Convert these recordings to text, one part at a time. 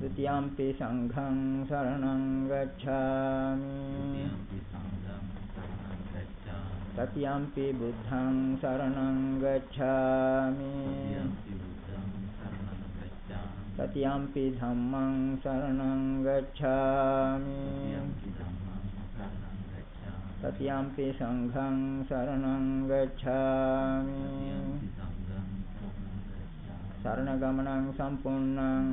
द्वितीयम्पि सङ्घं शरणं गच्छामि तृतीयम्पि बुद्धं शरणं गच्छामि तृतीयम्पि धम्मं शरणं गच्छामि तृतीयम्पि सङ्घं शरणं गच्छामि शरणगमनं सम्पूर्णं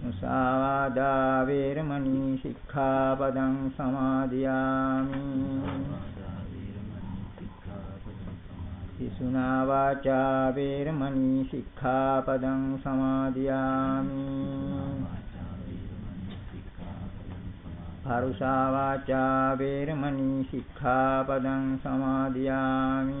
මුසාවාදා වේරමණී සික්ඛාපදං සමාදියාමි. පිසුනා වාචා වේරමණී සික්ඛාපදං සමාදියාමි. පරුසා වාචා වේරමණී සික්ඛාපදං සමාදියාමි.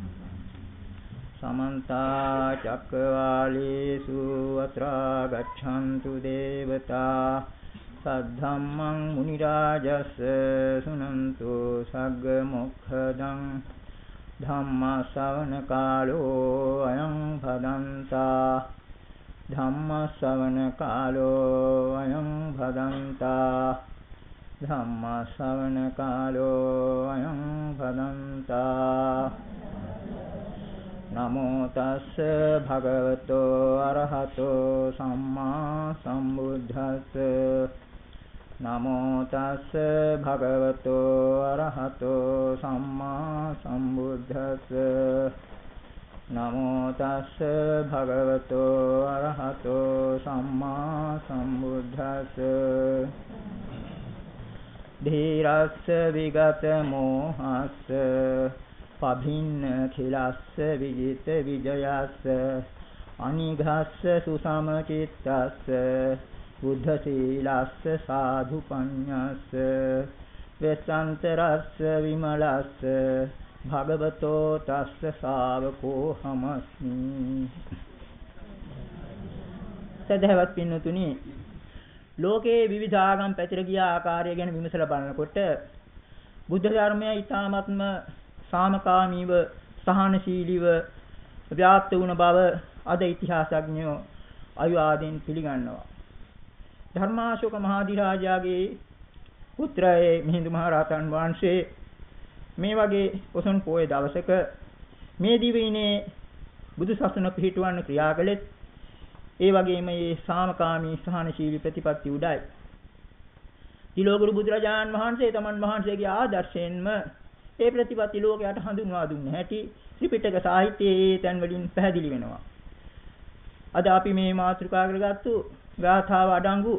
සමන්ත චක්කවාලේසු අත්‍රා ගච්ඡන්තු දේවතා සද්ධම්මං මුනි රාජස් සුනන්තු සග්ග මොක්ඛදං ධම්ම ශ්‍රවණ කාලෝ අයං භදන්තා ධම්ම ශ්‍රවණ කාලෝ අයං භදන්තා ධම්ම ශ්‍රවණ කාලෝ අයං භදන්තා නමෝ තස්ස භගවතෝ අරහතෝ සම්මා සම්බුද්දස්ස නමෝ තස්ස භගවතෝ අරහතෝ සම්මා සම්බුද්දස්ස නමෝ තස්ස භගවතෝ අරහතෝ සම්මා සම්බුද්දස්ස ධීරස්ස විගත මෝහස්ස පභින්න කිලස්ස විජිත විජයස්ස අනිඝස්ස සුසමචිත්තස්ස බුද්ධ සීලස්ස සාධු පඤ්ඤස්ස වෙසන්තරස්ස විමලස්ස භගවතෝ තස්ස ශාවකෝ හමස්මි සදහවත් පින්නතුනි ලෝකයේ විවිධ ආගම් පැතිර ගිය ආකාරය ගැන විමසලා බලනකොට බුද්ධ ධර්මය ඊ타ත්ම සාමකාමීව සහනශීලීව ව්‍යාප්ත වුණ බව අද ඉතිහාසඥයෝ අයුආදීන් පිළිගන්නවා. ධර්මාශෝක මහාධිරාජාගේ පුත්‍රයේ මිහිඳු මහරහතන් වහන්සේ මේ වගේ පොසොන් පොයේ දවසක මේ දිවයිනේ බුදු සසුන පිහිටවන්න ක්‍රියා කළෙත් ඒ වගේම මේ සාමකාමී සහනශීලී ප්‍රතිපත්ති උඩයි. තිලෝගුරු බුදුරජාන් වහන්සේ තමන් වහන්සේගේ ආදර්ශයෙන්ම ඒ ප්‍රතිපatti ලෝකයට හඳුන්වා දුන්නේ හැටි ත්‍රිපිටක සාහිත්‍යයේ ඒ තැන් වලින් පැහැදිලි වෙනවා. අද අපි මේ මාතෘකා කරගත්තු ගාථාව අඩංගු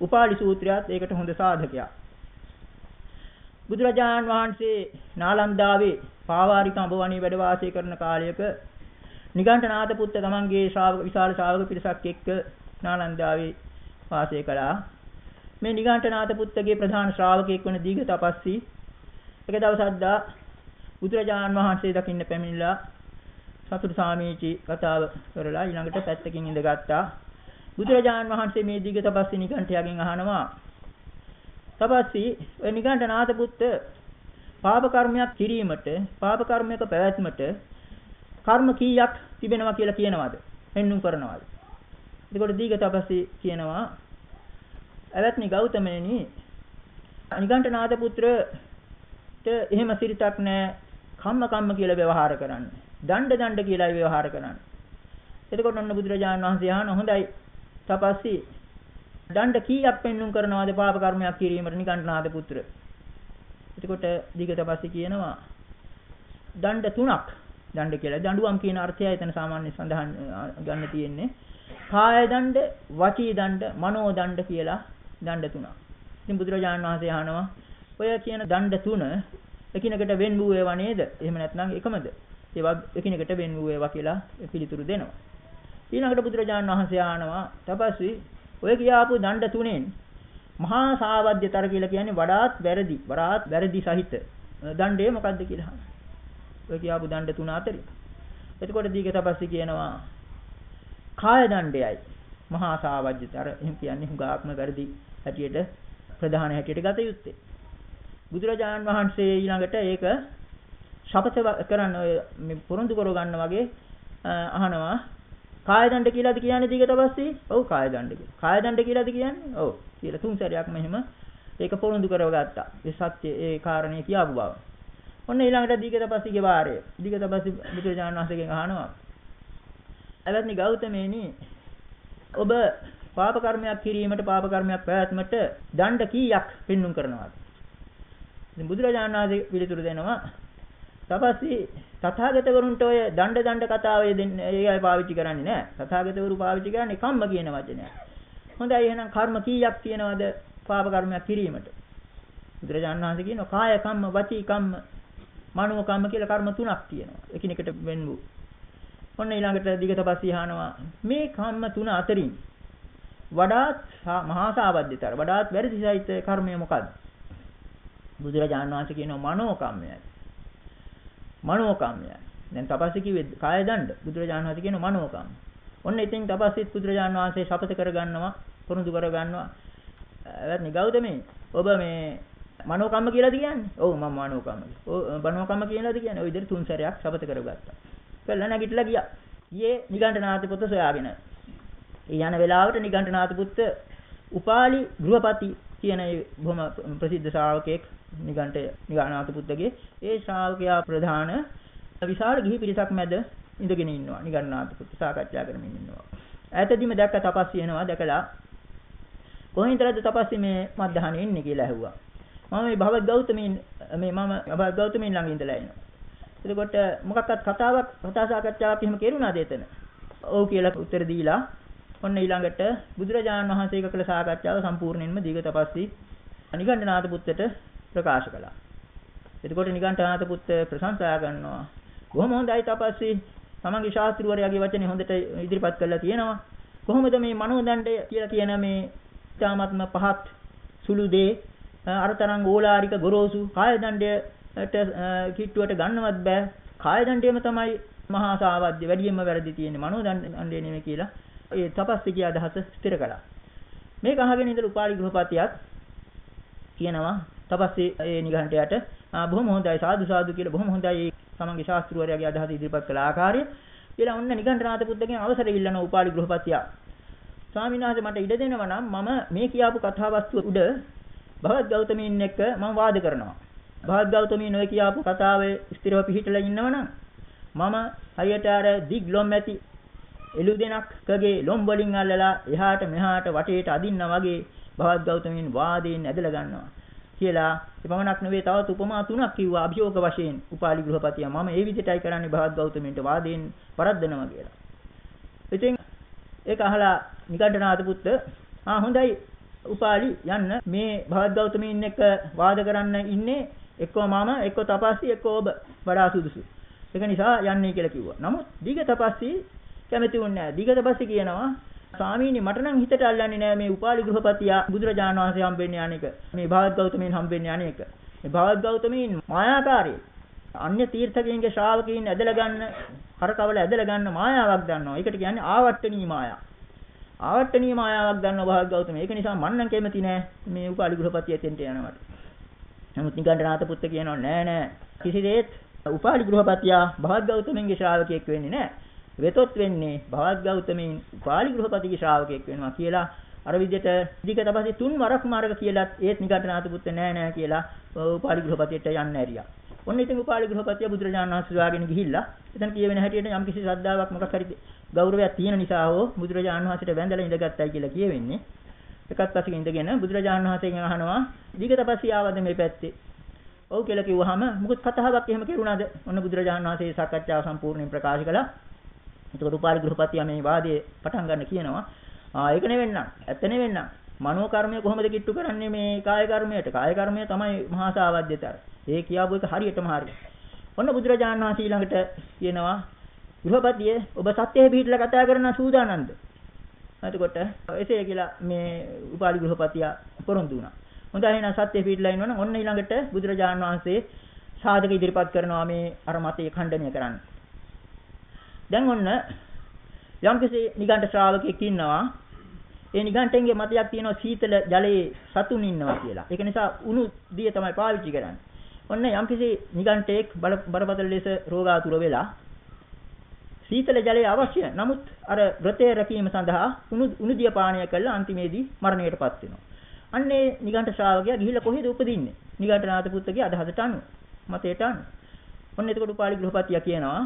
උපාලි සූත්‍රයත් ඒකට හොඳ සාධකයක්. බුදුරජාණන් වහන්සේ නාලන්දාවේ පාවාරික අඹවණී වැඩ වාසය කරන කාලයක නිගණ්ඨනාථ පුත්ත තමන්ගේ ශ්‍රාවක විශාල ශ්‍රාවක පිරිසක් එක්ක නාලන්දාවේ වාසය කළා. මේ නිගණ්ඨනාථ පුත්තගේ ප්‍රධාන ශ්‍රාවකයෙක් වන දීඝ තපස්සී එක දවසක් දා බුදුරජාණන් වහන්සේ දකින්න පැමිණිලා සතුටු සාමීචි කතාව කරලා ඊළඟට පැත්තකින් ඉඳගත්තා. බුදුරජාණන් වහන්සේ මේ දීඝ තපස්සී නිගණ්ඨයාගෙන් අහනවා තපස්සී ඔය නිගණ්ඨනාථ පුත්ත පාප කර්මයක් කිරීමට පාප කර්මයක පැවැත්මට කර්ම කීයක් තිබෙනවා කියලා කියනවාද? පෙන්눔 කරනවාද? එතකොට දීඝ තපස්සී කියනවා ඇවැත්නි ගෞතමයනි නිගණ්ඨනාථ පුත්‍රට එහෙම සිරිතක් නැහැ කම්ම කම්ම කියලා ව්‍යවහාර කරන්නේ. දණ්ඩ දණ්ඩ කියලා ව්‍යවහාර කරන්නේ. එතකොට ඔන්න බුදුරජාණන් වහන්සේ අහන හොඳයි තපස්සී දණ්ඩ කීයක් පෙන්눔 කරනවාද පාප කර්මයක් කිරීමට නිකණ්ඨනාද පුත්‍ර. එතකොට දීග තපස්සී කියනවා දණ්ඩ තුනක් දණ්ඩ කියලා දඬුවම් කියන අර්ථය එතන සාමාන්‍ය සඳහන් ගන්න තියෙන්නේ. කාය දණ්ඩ, වචී දණ්ඩ, මනෝ දණ්ඩ කියලා දණ්ඩ තුනක්. ඉතින් බුදුරජාණන් වහන්සේ අහනවා ඔය කියන දණ්ඩ තුන එකිනෙකට වෙන් වූ ඒවා නේද? එහෙම නැත්නම් එකමද? ඒවා එකිනෙකට වෙන් වූ ඒවා කියලා පිළිතුරු දෙනවා. ඊළඟට බුදුරජාණන් වහන්සේ ආනවා තපස්වි ඔය කියාපු දණ්ඩ තුනෙන් මහා සාවද්‍යතර කියලා කියන්නේ වඩාත් වැරදි, වඩාත් වැරදි සහිත දණ්ඩේ මොකද්ද කියලා අහනවා. ඔය කියාපු දණ්ඩ තුන අතරින්. එතකොට දීග තපස්වි කියනවා කාය දණ්ඩයයි මහා සාවද්‍යතර එහෙම කියන්නේ හුඟාක්ම වැරදි හැටියට ප්‍රධාන හැටියට ගත යුත්තේ. බුදුරජාණන් වහන්සේ ඊළඟට ඒක ශපත කරන්න ඔය මේ පුරුදු කර ගන්න වගේ අහනවා කාය දණ්ඩ කියලාද කියන්නේ දීගට පස්සේ? ඔව් කාය දණ්ඩ කියලා. කාය දණ්ඩ කියලාද කියන්නේ? ඔව්. කියලා තුන් සැරයක් මෙහෙම ඒක පුරුදු කරවගත්තා. ඒ සත්‍ය ඒ කාරණේ කියාපු බව. ඔන්න ඊළඟට දීගට පස්සේගේ වාරය. දීගට පස්සේ බුදුරජාණන් වහන්සේගෙන් අහනවා. එවත්නි ගෞතමේනි ඔබ පාප කර්මයක් කිරීමට පාප කර්මයක් පැවැත්මට දණ්ඩ කීයක් පෙන්눔 කරනවාද? ඉතින් බුදුරජාණන් වහන්සේ පිළිතුරු දෙනවා තපස්සී තථාගතවරුන්ට ඔය දණ්ඩ දණ්ඩ කතාවේ දෙන්නේ ඒයි පාවිච්චි කරන්නේ නැහැ. තථාගතවරු පාවිච්චි කරන්නේ කම්ම කියන වචනය. හොඳයි එහෙනම් කර්ම කීයක් තියෙනවද පාප කර්මයක් කිරීමට? බුදුරජාණන් වහන්සේ කියනවා කාය කම්ම, වචී කම්ම, මනෝ කම්ම කියලා කර්ම තුනක් තියෙනවා. එකිනෙකට වෙන් වූ. ඔන්න ඊළඟට දිගතපස්සී අහනවා මේ කම්ම තුන අතරින් වඩාත් මහා සාවද්‍යතර වඩාත් වැරදි සහිත කර්මය මොකද්ද? බුදුරජාණන් වහන්සේ කියනවා මනෝ කම්මයයි. මනෝ කම්මයයි. දැන් තපස්සේ කිව්වේ කාය දණ්ඩ. බුදුරජාණන් වහන්සේ කියනවා මනෝ කම්ම. ඔන්න ඉතින් තපස්සෙත් බුදුරජාණන් වහන්සේ ශපථ කරගන්නවා, පුරුදු කරගන්නවා. එවත්නි ගෞතමේ ඔබ මේ මනෝ කම්ම කියලාද කියන්නේ? ඔව් මම මනෝ කම්ම. ඔව් මනෝ කම්ම කියලාද කියන්නේ? ඔය විදිහට තුන් සැරයක් ශපථ කරගත්තා. කළා නැගිටලා ගියා. ඊයේ නිගණ්ඨනාථ පුත්‍ර සොයාගෙන. ඒ යන වෙලාවට නිගණ්ඨනාථ පුත්‍ර උපාලි ගෘහපති කියන බොහොම ප්‍රසිද්ධ ශ්‍රාවකෙක් නිගණ්ඨ නිගණ්ඨනාථ පුත්‍රගේ ඒ ශ්‍රාවකයා ප්‍රධාන විශාල ගිහි පිරිසක් මැද ඉඳගෙන ඉන්නවා. නිගණ්ඨනාථ පුත්‍ර සාකච්ඡා කරමින් ඉන්නවා. ඈතදීම දැක්ක තපස්සි එනවා දැකලා කොහෙන්දද තපස්සි මේ මධ්‍යහනේ ඉන්නේ කියලා ඇහුවා. මම මේ භවත් ගෞතමීන් මේ මම භවත් ගෞතමීන් ළඟ ඉඳලා ඉනවා එතකොට මොකක්වත් කතාවක් කතා සාකච්ඡාවක් එහෙම කෙරුණාද එතන? ඔව් කියලා උත්තර දීලා ඔන්න ඊළඟට බුදුරජාණන් වහන්සේ කළ සාකච්ඡාව සම්පූර්ණයෙන්ම දීඝ තපස්සි නිගණ්ඨනාථ පුත්තට ප්‍රකාශ කළා. එතකොට නිගණ්ඨනාථ පුත්ත ප්‍රශංසා කරනවා. බොහොම හොඳයි තපස්සි. තමන්ගේ ශාස්ත්‍රවරයාගේ වචනේ හොඳට ඉදිරිපත් කරලා තියෙනවා. කොහොමද මේ මනෝදණ්ඩය කියලා කියන මේ ඊ타ත්ම පහත් සුළු දේ අරතරන් ඕලාරික ගොරෝසු කාය දණ්ඩයට කිට්ටුවට ගන්නවත් බෑ. කාය දණ්ඩයම තමයි මහා සාවද්‍ය වැඩියෙන්ම වැරදි තියෙන්නේ මනෝ දණ්ඩය නෙමෙයි කියලා ඒ තපස්සිකී අදහස ස්ථිර කළා. මේක අහගෙන ඉඳලා උපාලි ගෘහපතියක් කියනවා තපස්සේ ඒ නිගණ්ඨයට බොහොම හොඳයි සාදු සාදු කියලා බොහොම හොඳයි තමන්ගේ ශාස්ත්‍රවරයාගේ අදහස ඉදිරිපත් කළ ආකාරය. කියලා ඔන්න නිගණ්ඨනාථ පුත්තගෙන් අවසර ඉල්ලන උපාලි ගෘහපතියා. ස්වාමීන් වහන්සේ මට ඉඩ දෙනවා නම් මම මේ කියාපු කතාවස්තුව උඩ භවත් ගෞතමීන් එක්ක මම වාද කරනවා. භවත් ගෞතමීන් ඔය කියාපු කතාවේ ස්ථිරව පිහිටලා ඉන්නවනම් මම හරියට අර දිග් ලොම් ඇති එළු දෙනක්ගේ ලොම් වලින් අල්ලලා එහාට මෙහාට වටේට අදින්න වගේ භවත් ගෞතමීන් වාදයෙන් ඇදලා ගන්නවා. කියලා එපමණක් නෙවෙයි තවත් උපමා තුනක් කිව්වා අභියෝග වශයෙන් උපාලි ගෘහපතියා මම ඒ විදිහටයි කරන්නේ භවත් ගෞතමයන්ට වාදයෙන් වරද්දනවා කියලා. ඉතින් ඒක අහලා නිකණ්ඨනාත පුත්ත ආ හොඳයි උපාලි යන්න මේ භවත් ගෞතමයන් එක්ක වාද කරන්න ඉන්නේ එක්කෝ මම එක්කෝ තපස්සි එක්කෝ ඔබ වඩා සුදුසු. ඒක නිසා යන්නේ කියලා කිව්වා. නමුත් දීග තපස්සි කැමති වුණේ නැහැ. දීග තපස්සි කියනවා ස්වාමීනි මට නම් හිතට අල්ලන්නේ නෑ මේ උපාලි ගෘහපතියා බුදුරජාණන් වහන්සේ හම්බෙන්නේ අනේක. මේ භාවත් ගෞතමයන් හම්බෙන්නේ අනේක. මේ භාවත් ගෞතමයන් මායාකාරී. අන්‍ය තීර්ථකයන්ගේ ශ්‍රාවකයන් ඇදලා ගන්න, කරකවල ඇදලා ගන්න මායාවක් දන්නවා. ඒකට කියන්නේ ආවට්ටනී මායාව. ආවට්ටනී මායාවක් දන්නවා භාවත් ගෞතම. ඒක නිසා මම නම් කැමති නෑ මේ උපාලි ගෘහපතිය එතෙන්ට යනවට. නමුත් නිගණ්ඨනාත පුත්ත කියනවා නෑ නෑ කිසිදේත් උපාලි ගෘහපතියා භාවත් ගෞතමයන්ගේ ශ්‍රාවකයෙක් වෙන්නේ නෑ. වෙතොත් වෙන්නේ භවත් ගෞතමීන් උපාලි ගෘහපතිගේ ශ්‍රාවකයෙක් වෙනවා කියලා අර විදිහට දිග තපසේ තුන් වරක් මාර්ග කියලාත් ඒත් නිගණ්ඨනාත පුත්‍ර නෑ නෑ කියලා උපාලි ගෘහපතියට යන්න ඇරියා. ඔන්න ඉතින් උපාලි ගෘහපතිය බුදුරජාණන් වහන්සේ වාගෙන ගිහිල්ලා එතන කියවෙන හැටියට යම් කිසි ශ්‍රද්ධාවක් මොකක් හරි ගෞරවයක් තියෙන නිසා හෝ බුදුරජාණන් වහන්සේට වැඳලා ඉඳගත්තයි කියලා කියවෙන්නේ. එකත් පස්සේ ඉඳගෙන බුදුරජාණන් වහන්සේගෙන් අහනවා දිග තපස්සිය ආවද මේ පැත්තේ? ඔව් කියලා කිව්වහම මුකුත් කතාවක් එහෙම කෙරුණාද? ඔන්න බුදුරජාණන් වහන්සේ සාකච්ඡාව සම්පූර්ණයෙන් ප්‍රකාශ කළා. එතකොට උපාලි ගෘහපතියා මේ වාදයේ පටන් ගන්න කියනවා. ආ ඒක නෙවෙන්නම්. ඇත්ත නෙවෙන්නම්. මනෝ කර්මය කොහොමද කිට්ටු කරන්නේ මේ කාය කර්මයට? කාය කර්මය තමයි මහා සාවද්‍යතර. ඒ කියාපු එක හරියටම හරි. ඔන්න බුදුරජාණන් වහන්සේ ඊළඟට කියනවා ගෘහපතියේ ඔබ සත්‍යයේ පිටලා කතා කරන සූදානම්ද? එතකොට එසේ කියලා මේ උපාලි ගෘහපතියා පොරොන්දු වුණා. හොඳයි එහෙනම් සත්‍යයේ පිටලා ඉන්නවනම් ඔන්න ඊළඟට බුදුරජාණන් වහන්සේ සාධක ඉදිරිපත් කරනවා මේ අර මතය ඛණ්ඩනය කරන්න. දැන් ඔන්න යම්කිසි නිගණ්ඨ ශ්‍රාවකෙක් ඉන්නවා. ඒ නිගණ්ඨෙන්ගේ මතයක් තියෙනවා සීතල ජලයේ සතුන් ඉන්නවා කියලා. ඒක නිසා උණු දිය තමයි පාවිච්චි කරන්නේ. ඔන්න යම්කිසි නිගණ්ඨෙක් බරපතල ලෙස රෝගාතුර වෙලා සීතල ජලය අවශ්‍ය. නමුත් අර වෘතය රැකීම සඳහා උණු උණු දිය පානය කළා අන්තිමේදී මරණයටපත් වෙනවා. අන්නේ නිගණ්ඨ ශ්‍රාවකයා ගිහිල්ලා කොහෙද උපදින්නේ? නිගණ්ඨනාත පුත්තගේ අදහසට අනුව මතයට අනුව. ඔන්න එතකොට උපාලි ගෘහපතියා කියනවා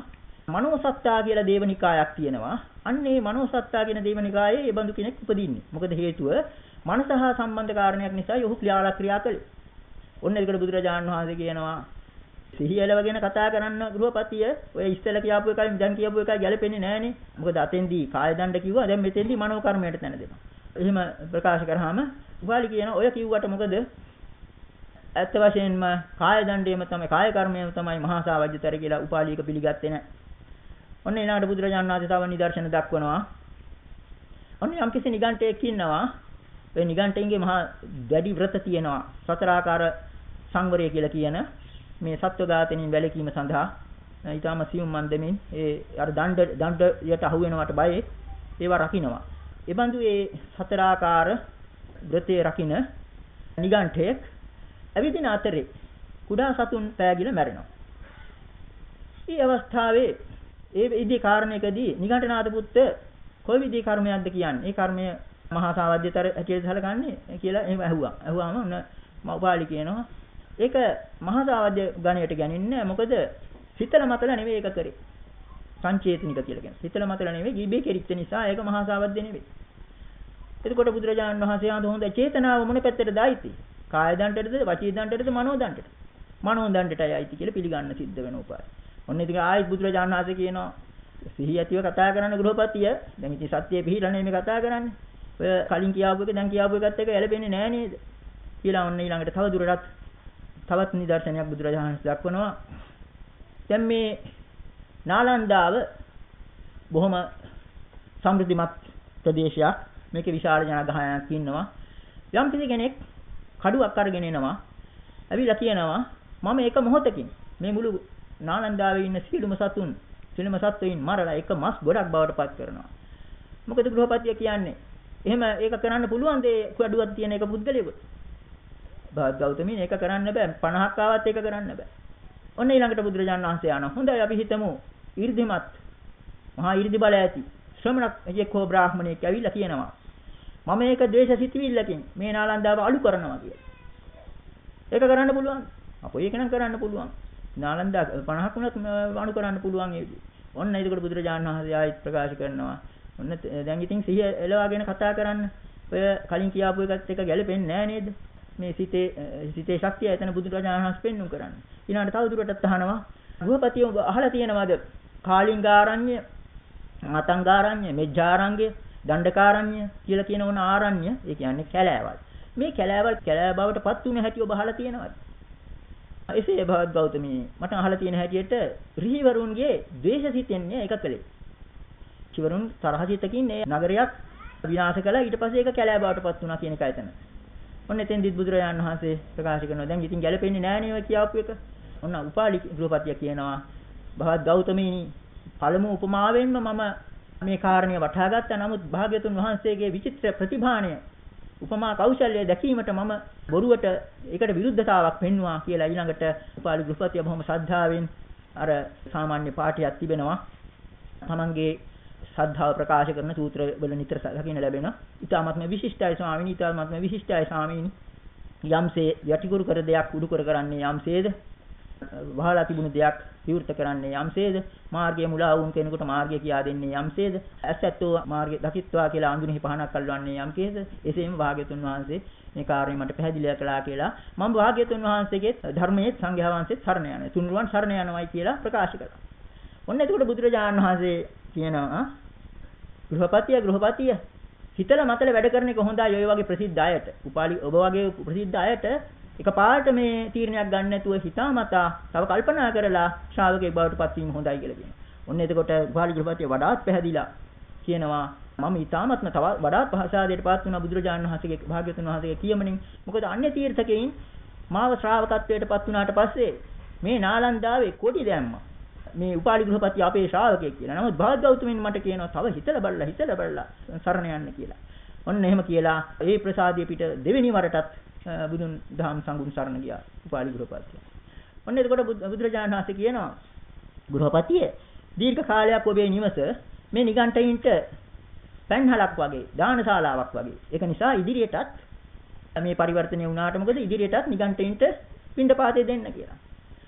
මනෝසත්තා කියලා දේවනිකායක් තියෙනවා. අන්න ඒ මනෝසත්තා කියන දේවනිකායේ ඒ බඳු කෙනෙක් උපදින්නේ. මොකද හේතුව මනස හා සම්බන්ධ කාරණයක් නිසා යොහු ක්‍රියාලා ක්‍රියා කළේ. ඔන්න ඒකට බුදුරජාණන් වහන්සේ කියනවා සිහියලවගෙන කතා කරන්න ගෘහපතිය ඔය ඉස්සෙල්ලා කියපු එකයි දැන් කියපු එකයි ගැලපෙන්නේ නැහනේ. මොකද අතෙන්දී කාය දණ්ඩ කිව්වා දැන් මෙතෙන්දී මනෝ කර්මයට තැන දෙනවා. එහෙම ප්‍රකාශ කරාම උපාලි කියන ඔය කිව්වට මොකද ඇත්ත වශයෙන්ම කාය දණ්ඩේම තමයි කාය කර්මයම තමයි මහා සාවජ්‍යතර කියලා උපාලික පිළිගත්තේ නැහැ. ඔන්න ඊළඟට බුදුරජාණන් වහන්සේ තව නිදර්ශන දක්වනවා. ඔන්න යම්කිසි නිගණ්ඨයෙක් ඉන්නවා. ඒ නිගණ්ඨයෙන්ගේ මහා දැඩි ව්‍රත තියෙනවා. සතරාකාර සංවරය කියලා කියන මේ සත්ව ඝාතනයෙන් වැළකීම සඳහා ඊටාම සියුම් මන්දමින් ඒ අර දණ්ඩ දණ්ඩයට අහු වෙනවට බයේ ඒවා රකින්නවා. ඒ බඳු ඒ සතරාකාර ව්‍රතයේ රකින්න නිගණ්ඨයෙක් ඇවිදින අතරේ කුඩා සතුන් පෑගිලා මැරෙනවා. මේ අවස්ථාවේ ඒ ඉදී කාරණයකදී නිගණ්ඨනාත පුත්ත කොයි විදිහේ කර්මයක්ද කියන්නේ? ඒ කර්මය මහා සාවද්‍යතර හැටියට සැලකන්නේ කියලා එහෙම ඇහුවා. ඇහුවාම ඔන්න මව්පාලි කියනවා ඒක මහා සාවද්‍ය ගණයට ගන්නේ මොකද හිතල මතල නෙවෙයි ඒක කරේ. සංචේතනික කියලා කියන්නේ. හිතල මතල නෙවෙයි ගීබේ කෙරිච්ච නිසා ඒක මහා සාවද්‍ය නෙවෙයි. එතකොට බුදුරජාණන් වහන්සේ ආන්ද හොඳ චේතනාව මොන පැත්තටද ආйти? කාය දණ්ඩටද, වචී දණ්ඩටද, මනෝ දණ්ඩටද? මනෝ දණ්ඩටයි ආйти කියලා පිළිගන්න සිද්ධ වෙන උපාය. ඔන්න ඉතින් ආයෙත් බුදුරජාණන් වහන්සේ කියනවා සිහිය ඇතිව කතා කරන ගෘහපතිය දැන් ඉතින් සත්‍යයේ පිළිලා මේ කතා කරන්නේ. ඔය කලින් කියාපු එක දැන් කියාපු එකත් එක ඇලපෙන්නේ නෑ නේද? කියලා ඔන්න ඊළඟට තව දුරටත් තවත් නිදර්ශනයක් බුදුරජාණන් වහන්සේ දක්වනවා. දැන් මේ නාලන්දාව බොහොම සමෘද්ධිමත් ප්‍රදේශයක්. මේකේ විශාල ජනගහනයක් ඉන්නවා. යම් කෙනෙක් කඩුවක් අරගෙන එනවා. ඇවිල්ලා කියනවා මම එක මොහොතකින් මේ මුළු නාලන්දාවේ ඉන්න සියලුම සතුන් සියලුම සත්වයින් මරලා එක මස් ගොඩක් බවට පත් කරනවා. මොකද ගෘහපතිය කියන්නේ? එහෙම ඒක කරන්න පුළුවන් දේ කුඩුවක් තියෙන එක පුද්ගලයෙකුට. භාග්‍යවතුමින් ඒක කරන්න බෑ. 50ක් ආවත් ඒක කරන්න බෑ. ඔන්න ඊළඟට බුදුරජාණන් වහන්සේ ආන. හොඳයි අපි හිතමු 이르දිමත් මහා 이르දි බල ඇති ශ්‍රමණයෙක් හෝ බ්‍රාහමණයෙක් ඇවිල්ලා කියනවා. මම මේක ද්වේෂ සිතවිල්ලකින් මේ නාලන්දාව අලු කරනවා කියලා. ඒක කරන්න පුළුවන්. අපෝ ඒක නම් කරන්න පුළුවන්. නාලන්දා 50ක් වුණත් අනු කරන්න පුළුවන් ඒ ඔන්න ඒකට බුදුරජාණන් වහන්සේ ආයෙත් ප්‍රකාශ කරනවා. ඔන්න දැන් ඉතින් සිහිය එලවාගෙන කතා කරන්න. ඔය කලින් කියාපු එකත් එක ගැලපෙන්නේ නැහැ නේද? මේ සිතේ සිතේ ශක්තිය එතන බුදුරජාණන් වහන්සේ පෙන්වු කරන්නේ. ඊළඟට තව දුරටත් අහනවා ගෘහපතිය ඔබ අහලා තියෙනවද? කාලිංගාරණ්‍ය, ආතංගාරණ්‍ය, මෙජ්ජාරංගය, දණ්ඩකාරණ්‍ය කියලා කියන ඕන ආරණ්‍ය, ඒ කියන්නේ කැලෑවල්. මේ කැලෑවල් කැලෑ බවට පත් වුණ හැටි ඔබ අහලා තියෙනවද? එසේ භවත් ගෞතමී මට අහලා තියෙන හැටියට රිහිවරුන්ගේ ද්වේෂ සිතෙන්නේ එක කලේ. කිවරුන් තරහ සිතකින් මේ නගරයක් විනාශ කළා ඊට පස්සේ ඒක කැලෑ බවට පත් වුණා කියන එකයි එතන. ඔන්න එතෙන්දිත් බුදුරජාණන් වහන්සේ ප්‍රකාශ කරනවා දැන් ඉතින් ගැලපෙන්නේ නැහැ නේ ඔය කියාපු එක. ඔන්න උපාලි ගෘහපතිය කියනවා භවත් ගෞතමීනි පළමු උපමාවෙන්ම මම මේ කාරණය වටහා ගත්තා. නමුත් භාග්‍යතුන් වහන්සේගේ විචිත්‍ර ප්‍රතිභාණය උපමා කෞශල්‍ය දැකීමට මම බොරුවට ඒකට විරුද්ධතාවක් පෙන්වුවා කියලා ඊළඟට උපාලි ගෘහපතිය බොහොම ශ්‍රද්ධාවෙන් අර සාමාන්‍ය පාඨයක් තිබෙනවා. තමන්ගේ ශ්‍රද්ධාව ප්‍රකාශ කරන සූත්‍ර වල නිතර දකින්න ලැබෙන. ඊටාත්ම විශිෂ්ටයි ස්වාමීනි, ඊටාත්ම විශිෂ්ටයි ස්වාමීනි. යම්සේ යටිකුරු කර දෙයක් උඩු කර කරන්නේ යම්සේද වහලා තිබුණු දෙයක් විවෘත කරන්නේ යම්සේද මාර්ගය මුලා වුන් කෙනෙකුට මාර්ගය කියා දෙන්නේ යම්සේද ඇසැත්තෝ මාර්ගය දකිත්වා කියලා අඳුනෙහි පහනක් අල්ලවන්නේ යම්කේද එසේම භාග්‍යතුන් වහන්සේ මේ කාර්යය මට පැහැදිලිව කළා කියලා මම භාග්‍යතුන් වහන්සේගේ ධර්මයේ සංඝයා වහන්සේත් සරණ යනවා තුන්රුවන් සරණ යනවායි කියලා ප්‍රකාශ කළා. ඔන්න එතකොට බුදුරජාණන් වහන්සේ කියනවා ගෘහපතිය ගෘහපතිය හිතලා මතල වැඩ කරන එක හොඳයි ඔය වගේ ප්‍රසිද්ධ අයට. උපාලි ඔබ වගේ ප්‍රසිද්ධ අයට එකපාරට මේ තීරණයක් ගන්න නැතුව හිතාමතා තව කල්පනා කරලා ශ්‍රාවකෙක් බවට පත් වීම හොඳයි කියලා කියනවා. ඔන්න එතකොට උපාලි ගෘහපතිය වඩාත් පැහැදිලා කියනවා මම ඊ타මත්ම තව වඩාත් පහසාදයට පත් වුණා බුදුරජාණන් වහන්සේගේ භාග්‍යතුන් වහන්සේගේ කියමනින්. මොකද අන්‍ය තීර්ථකෙයින් මාව ශ්‍රාවකත්වයට පත් වුණාට පස්සේ මේ නාලන්දාවේ කොටි දැම්මා. මේ උපාලි ගෘහපති අපේ ශ්‍රාවකයෙක් කියලා. නමුත් භාග්‍යවතුමින් මට කියනවා තව හිතලා බලලා හිතලා බලලා සරණ යන්න කියලා. ඔන්න එහෙම කියලා ඒ ප්‍රසාදිය පිට දෙවෙනි වරටත් බුදුන් දහම් සංගුණ සරණ ගියා උපාලි ගෘහපතිය. ඔන්න එතකොට බුදුරජාණන් වහන්සේ කියනවා ගෘහපතිය දීර්ඝ කාලයක් ඔබේ නිවස මේ නිගණ්ඨයින්ට පැන්හලක් වගේ දානශාලාවක් වගේ. ඒක නිසා ඉදිරියටත් මේ පරිවර්තනය වුණාට මොකද ඉදිරියටත් නිගණ්ඨයින්ට පින්ඩපාතේ දෙන්න කියලා.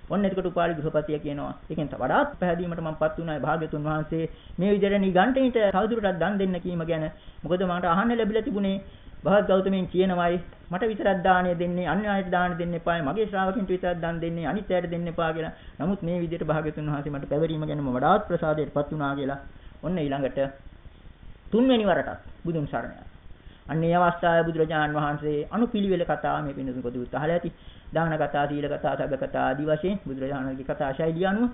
ඔන්න එතකොට උපාලි ගෘහපතිය කියනවා. ඒකෙන් වඩාත් පැහැදීමට මමපත් වුණා භාග්‍යතුන් වහන්සේ මේ විදිහට නිගණ්ඨයින්ට තවදුරටත් දන් දෙන්න කීම ගැන. මොකද මට අහන්න ලැබිලා තිබුණේ භාග ගෞතමයන් කියනවායි මට විතරක් දාණය දෙන්නේ අන්‍ය අයට දාන දෙන්න එපායි මගේ ශ්‍රාවකින්ට විතරක් දන් දෙන්නේ අනිත් අයට දෙන්න එපා කියලා. නමුත් මේ විදිහට භාග්‍යතුන් වහන්සේ මට පැවරීම ගැන වඩාත් ප්‍රසාදයටපත් වුණා කියලා. ඔන්න ඊළඟට තුන්වෙනි වරටත් බුදුන් සරණ යනවා. අන්න ඒ අවස්ථාවේ බුදුරජාණන් වහන්සේ අනුපිළිවෙල කතා මේ පින්නතුන් පොදුත් අහලා ඇති. දාන කතා, සීල කතා, සග්ග කතා ආදී වශයෙන් බුදුරජාණන්ගේ කතා ශෛලිය අනුව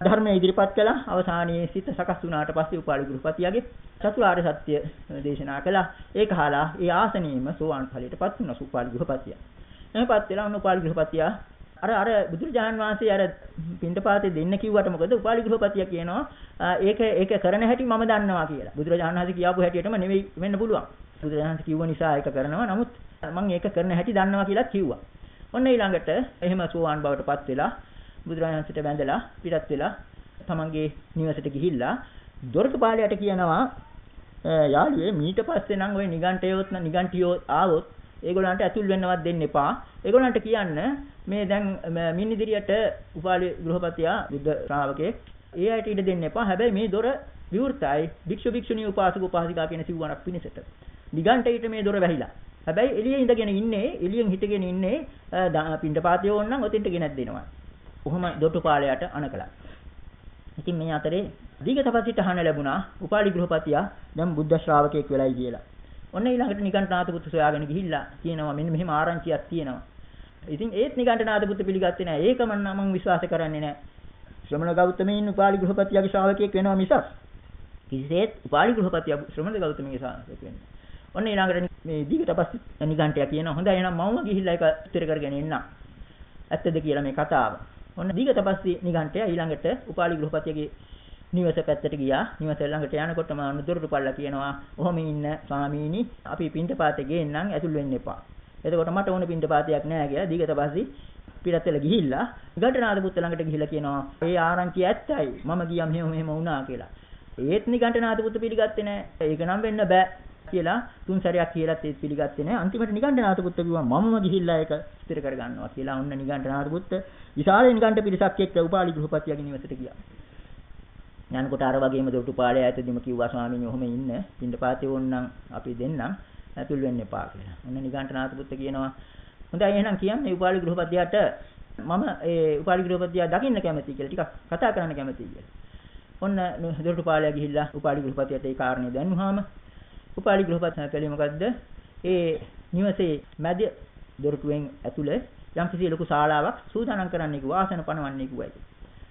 ධර්මය ඉදිරිපත් කළා. අවසානයේ සිත සකස් වුණාට පස්සේ උපාලි ගෘහපතියගේ චතුරාර්ය සත්‍ය දේශනා කළා. ඒක අහලා ඒ ආසනීයම සෝවාන් ඵලයටපත් වුණා සුපාලි ගෘහපතිය. එහමපත් වෙලා උන් උපාලි ගෘහපතිය අර අර බුදුරජාණන් වහන්සේ අර පින්ඩපාතේ දෙන්න කිව්වට මොකද උපාලි ගෘහපතිය කියනවා ඒක ඒක කරන හැටි මම දන්නවා කියලා. බුදුරජාණන් වහන්සේ කියාපු හැටියටම නෙවෙයි වෙන්න පුළුවන්. බුදුරජාණන් කිව්ව නිසා ඒක කරනවා. නමුත් මම ඒක කරන හැටි දන්නවා කියලා කිව්වා. ඔන්න ඊළඟට එහෙම සෝවාන් බවටපත් වෙලා බුදුරජාණන්සේට වැඳලා පිටත් වෙලා තමන්ගේ නිවසට ගිහිල්ලා දොරටුපාලයට කියනවා යාළුවේ මීට පස්සේ නම් ওই නිගණ්ඨයොත් නිගණ්ඨියෝ ආවොත් ඒගොල්ලන්ට ඇතුල් වෙන්නවත් දෙන්න එපා. ඒගොල්ලන්ට කියන්න මේ දැන් මින් ඉදිරියට උපාලි ගෘහපතියා බුද්ධ ශ්‍රාවකේ ඒ අයට ඉඩ දෙන්න එපා. හැබැයි මේ දොර විවෘතයි. භික්ෂු භික්ෂුණී උපාසක උපාසිකා කියන සිව්වණක් පිණිසට. නිගණ්ඨයට මේ දොර වැහිලා. හැබැයි එළියේ ඉඳගෙන ඉන්නේ එළියෙන් හිටගෙන ඉන්නේ පින්ඩපාතය ඕනනම් ඔතෙන්ට ගෙනත් දෙනවා. කොහොම දොට්ටුපාලයට අනකලා. ඉතින් මේ අතරේ දීගතපසිට අහන්න ලැබුණා උපාලි ගෘහපතියා දැන් බුද්ධ ශ්‍රාවකයෙක් වෙලයි කියලා. ඔන්න ඊළඟට නිකණ්ඨනාත පුත්තු සොයාගෙන ගිහිල්ලා කියනවා මෙන්න මෙහෙම ආරංචියක් තියෙනවා. ඉතින් ඒත් නිකණ්ඨනාත පුත්තු පිළිගත්තේ නැහැ. ඒකම මම විශ්වාස කරන්නේ නැහැ. ශ්‍රමණ ගෞතමයන් උපාලි ගෘහපතියාගේ ශ්‍රාවකයෙක් වෙනවා මිසක් කිසිසේත් උපාලි ගෘහපතියා ශ්‍රමණ ගෞතමගේ ශ්‍රාවකයෙක් වෙන්නේ. ඔන්න ඊළඟට මේ දීගතපසි නිකණ්ඨයා කියනවා හොඳයි එහෙනම් මම ගිහිල්ලා ඒක උත්තර කරගෙන එන්නම්. ඇත්තද කියලා මේ කතාව. ඔන්න දීගතපස්සී නිගණ්ඨය ඊළඟට උපාලි ගෘහපතියගේ නිවස පැත්තට ගියා. නිවස ළඟට යනකොටම අනුදුරට පල්ලා කියනවා "ඔහොම ඉන්න ස්වාමීනි අපි පින්ඩපාතේ ගේන්නම් ඇතුල් වෙන්න එපා." එතකොට මට ඕන පින්ඩපාතයක් නෑ කියලා දීගතපස්සී පිටතල ගිහිල්ලා ගණ්ඨනාද පුත්ත ළඟට ගිහිල්ලා කියනවා "ඒ ආරංචිය ඇත්තයි. මම ගියම් මෙහෙම මෙහෙම වුණා" කියලා. ඒත් නිගණ්ඨනාද පුත්ත පිළිගත්තේ නෑ. ඒක නම් වෙන්න බෑ. කියලා තුන් සැරයක් කියලාත් ඒත් පිළිගත්තේ නැහැ. අන්තිමට නිගණ්ඨනාත පුත්ත කිව්වා මමම ගිහිල්ලා ඒක ස්ථිර කරගන්නවා කියලා. ඔන්න නිගණ්ඨනාත පුත්ත විශාල නිගණ්ඨ පිරිසක් එක්ක උපාලි ගෘහපතියගේ නිවසට ගියා. යනකොට අර වගේම දොටුපාලය ඇතුළෙම කිව්වා ස්වාමීනි ඔහොම ඉන්න. පින්ඩපාතේ ඕන්නම් අපි දෙන්නම් ඇතුල් වෙන්න එපා කියලා. ඔන්න නිගණ්ඨනාත පුත්ත කියනවා හොඳයි එහෙනම් කියන්නේ උපාලි ගෘහපතියට මම ඒ උපාලි ගෘහපතියා දකින්න කැමතියි කියලා ටිකක් කතා කරන්න කැමතියි කියලා. ඔන්න දොරටුපාලයා ගිහිල්ලා උපාලි ගෘහපතියට ඒ කාරණේ දැන්වහම උපාලි ගෘහපතියා කළේ මොකද්ද? ඒ නිවසේ මැද දොරටුවෙන් ඇතුළේ යම්කිසි ලොකු ශාලාවක් සූදානම් කරන්න කිව්වා ආසන පනවන්නේ කිව්වා ඒක.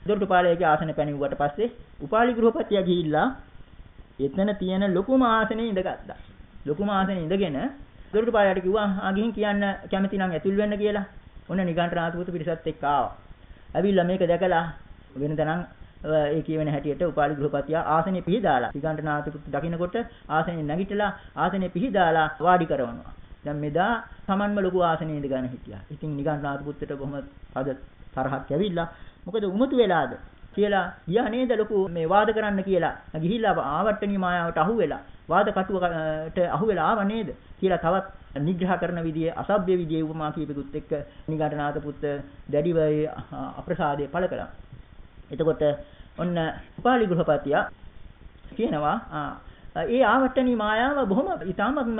දොරටුපාලයාගේ ආසන පැනෙව්වට පස්සේ උපාලි ගෘහපතියා ගිහිල්ලා එතන තියෙන ලොකුම ආසනේ ඉඳගත්තා. ලොකුම ආසනේ ඉඳගෙන දොරටුපාලයාට කිව්වා ආ ගිහින් කියන්න කැමති නම් ඇතුල් වෙන්න කියලා. ඔන්න නිගණ්ඨනාථපුත පිරිසත් එක්ක ආවා. ඇවිල්ලා මේක දැකලා වෙනදනම් ඒ කියවෙන හැටියට උපාලි ගෘහපතියා ආසනේ පිහිදාලා නිගණ්ඨනාථපුත දකින්නකොට ආසනේ නැගිටලා ආසනේ පිහිදාලා වාඩි කරවනවා. දැන් මෙදා Tamanම ලොකු ආසනේ ඉඳගෙන හිටියා. ඉතින් නිගණ්ඨනාථපුත්තට බොහොම අද තරහක් ඇවිල්ලා මොකද උමතු වෙලාද කියලා ගියා නේද ලොකු මේ වාද කරන්න කියලා. ගිහිල්ලා ආවට්ටනී මායාවට අහු වෙලා වාද කටුවට අහු වෙලා ආව නේද කියලා තවත් නිග්‍රහ කරන විදිහේ අසභ්‍ය විදිහේ උපමා කීපෙකුත් එක්ක නිගණ්ඨනාත පුත් දැඩිව අප්‍රසාදයේ පළ කළා. එතකොට ඔන්න උපාලි ගෘහපතියා කියනවා ඒ ආවට්ටනී මායාව බොහොම ඊටාත්ම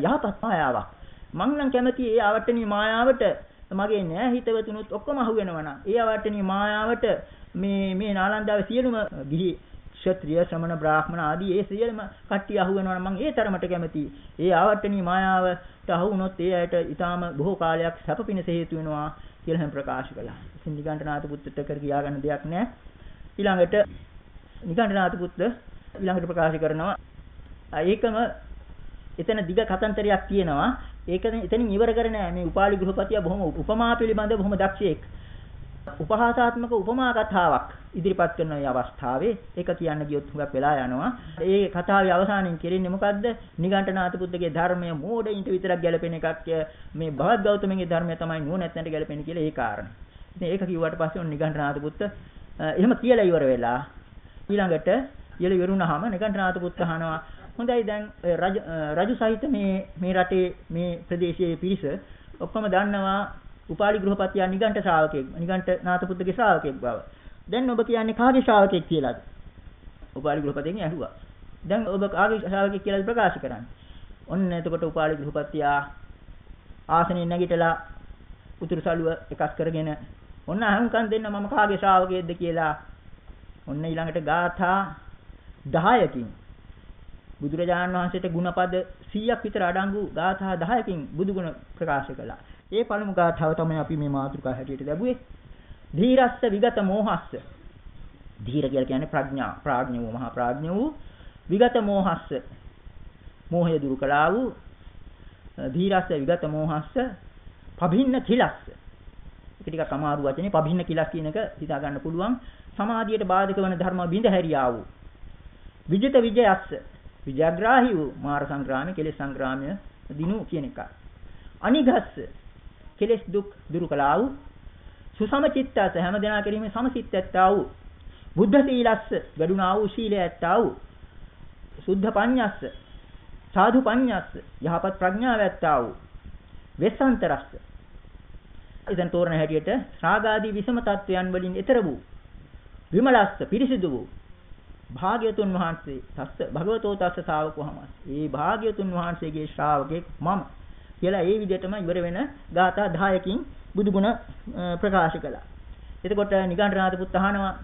යහපත් මායාවක්. මං නම් කැමති ඒ ආවට්ටනී මායාවට මගේ නෑ හිතවතුනුත් ඔක්කොම අහු වෙනවා ඒ ආවට්ටනී මායාවට මේ මේ නාලන්දාවේ සියලුම ගිහි ක්ෂත්‍රිය ශ්‍රමණ බ්‍රාහ්මණ ආදී ඒ සියලුම කට්ටිය අහු වෙනවා නම් මම ඒ තරමට කැමතියි. ඒ ආවට්ටනී මායාවට අහු වුණොත් ඒ අයට ඊටාම බොහෝ කාලයක් සැප පිණිස හේතු වෙනවා කියලා හැම ප්‍රකාශ කළා. ඉතින් නිගණ්ඨනාත පුත්‍රට කර කියා ගන්න දෙයක් නැහැ. ඊළඟට නිගණ්ඨනාත පුත්‍ර ඊළඟට ප්‍රකාශ කරනවා ඒකම එතන දිග කතන්තරයක් තියෙනවා. ඒක එතනින් ඉවර කරන්නේ නැහැ. මේ උපාලි ගෘහපතියා බොහොම උපමා පිළිබඳ බොහොම දක්ෂයෙක්. උපහාසාත්මක උපමා කතාවක් ඉදිරිපත් කරන මේ අවස්ථාවේ ඒක කියන්න ගියොත් හුඟක් වෙලා යනවා. ඒ කතාවේ අවසානයේ කෙරෙන්නේ මොකද්ද? නිගණ්ඨනාත පුත්‍රගේ ධර්මය මෝඩයින්ට විතරක් ගැලපෙන එකක් මේ භවත් ගෞතමගේ ධර්මය තමයි නුවණැත්තන්ට ගැලපෙන්නේ කියලා ඒ කාරණේ. ඉතින් ඒක කිව්වට පස්සේ ඔන්න නිගණ්ඨනාත පුත්‍ර එහෙම කියලා ඉවර වෙලා ඊළඟට ඉල ඉවරුනහම නිගණ්ඨනාත පුත්‍ර අහනවා හොඳයි දැන් රජ රජු සහිත මේ මේ රටේ මේ ප්‍රදේශයේ පිරිස ඔක්කොම දන්නවා උපාලි ගෘහපතියා නිගණ්ඨ ශ්‍රාවකෙක් නිගණ්ඨ නාථපුත්‍රගේ ශ්‍රාවකෙක් බව. දැන් ඔබ කියන්නේ කාගේ ශ්‍රාවකෙක් කියලාද? උපාලි ගෘහපතියෙන් ඇහුවා. දැන් ඔබ කාගේ ශ්‍රාවකෙක් කියලාද ප්‍රකාශ කරන්නේ? ඔන්න එතකොට උපාලි ගෘහපතියා ආසනෙන් නැගිටලා උතුරු සළුව එකක් කරගෙන ඔන්න අහුම්කම් දෙන්න මම කාගේ ශ්‍රාවකයෙක්ද කියලා ඔන්න ඊළඟට ගාථා 10කින් බුදුරජාණන් වහන්සේට ගුණපද 100ක් විතර අඩංගු ගාථා 10කින් බුදුගුණ ප්‍රකාශ කළා. ඒ පළමු ගාථාව තමයි අපි මේ මාතෘකා හැටියට ලැබුවේ. ධීරස්ස විගත මෝහස්ස. ධීර කියලා කියන්නේ ප්‍රඥා, ප්‍රඥ වූ මහා ප්‍රඥ වූ විගත මෝහස්ස. මෝහය දුරු කළා වූ ධීරස්ස විගත මෝහස්ස පබින්න කිලස්ස. ඒක ටිකක් අමාරු වචනේ පබින්න කිලස් කියන එක හිතා ගන්න පුළුවන්. සමාධියට බාධක වන ධර්ම බිඳ හැරියා වූ. විජිත විජයස්ස. විජයග්‍රාහී වූ මාර සංග්‍රාමයේ කෙලෙස් සංග්‍රාමය දිනු කියන එක. අනිගස්ස කෙලෙස් දුක් දුරු කළා වූ සුසමචිත්තස හැම දෙනා කෙරෙහිම සමසිත ඇත්තා වූ බුද්ධ සීලස්ස ගඩුණා වූ සීලය ඇත්තා වූ සුද්ධ පඤ්ඤස්ස සාධු පඤ්ඤස්ස යහපත් ප්‍රඥාව ඇත්තා වූ වෙස්සන්තරස්ස ඉතින් තෝරන හැටියට රාගාදී විසම තත්වයන් වලින් ඈතර වූ විමලස්ස පිරිසිදු වූ භාග්‍යතුන් වහන්සේ තස්ස භගවතෝ තස්ස ශාවකවමස්. ඒ භාග්‍යතුන් වහන්සේගේ ශ්‍රාවකෙක් මම. කියලා ඒ විදිහටම ඉවර වෙන ගාථා 10කින් බුදුගුණ ප්‍රකාශ කළා. එතකොට නිගණ්ඨනාථ පුත් අහනවා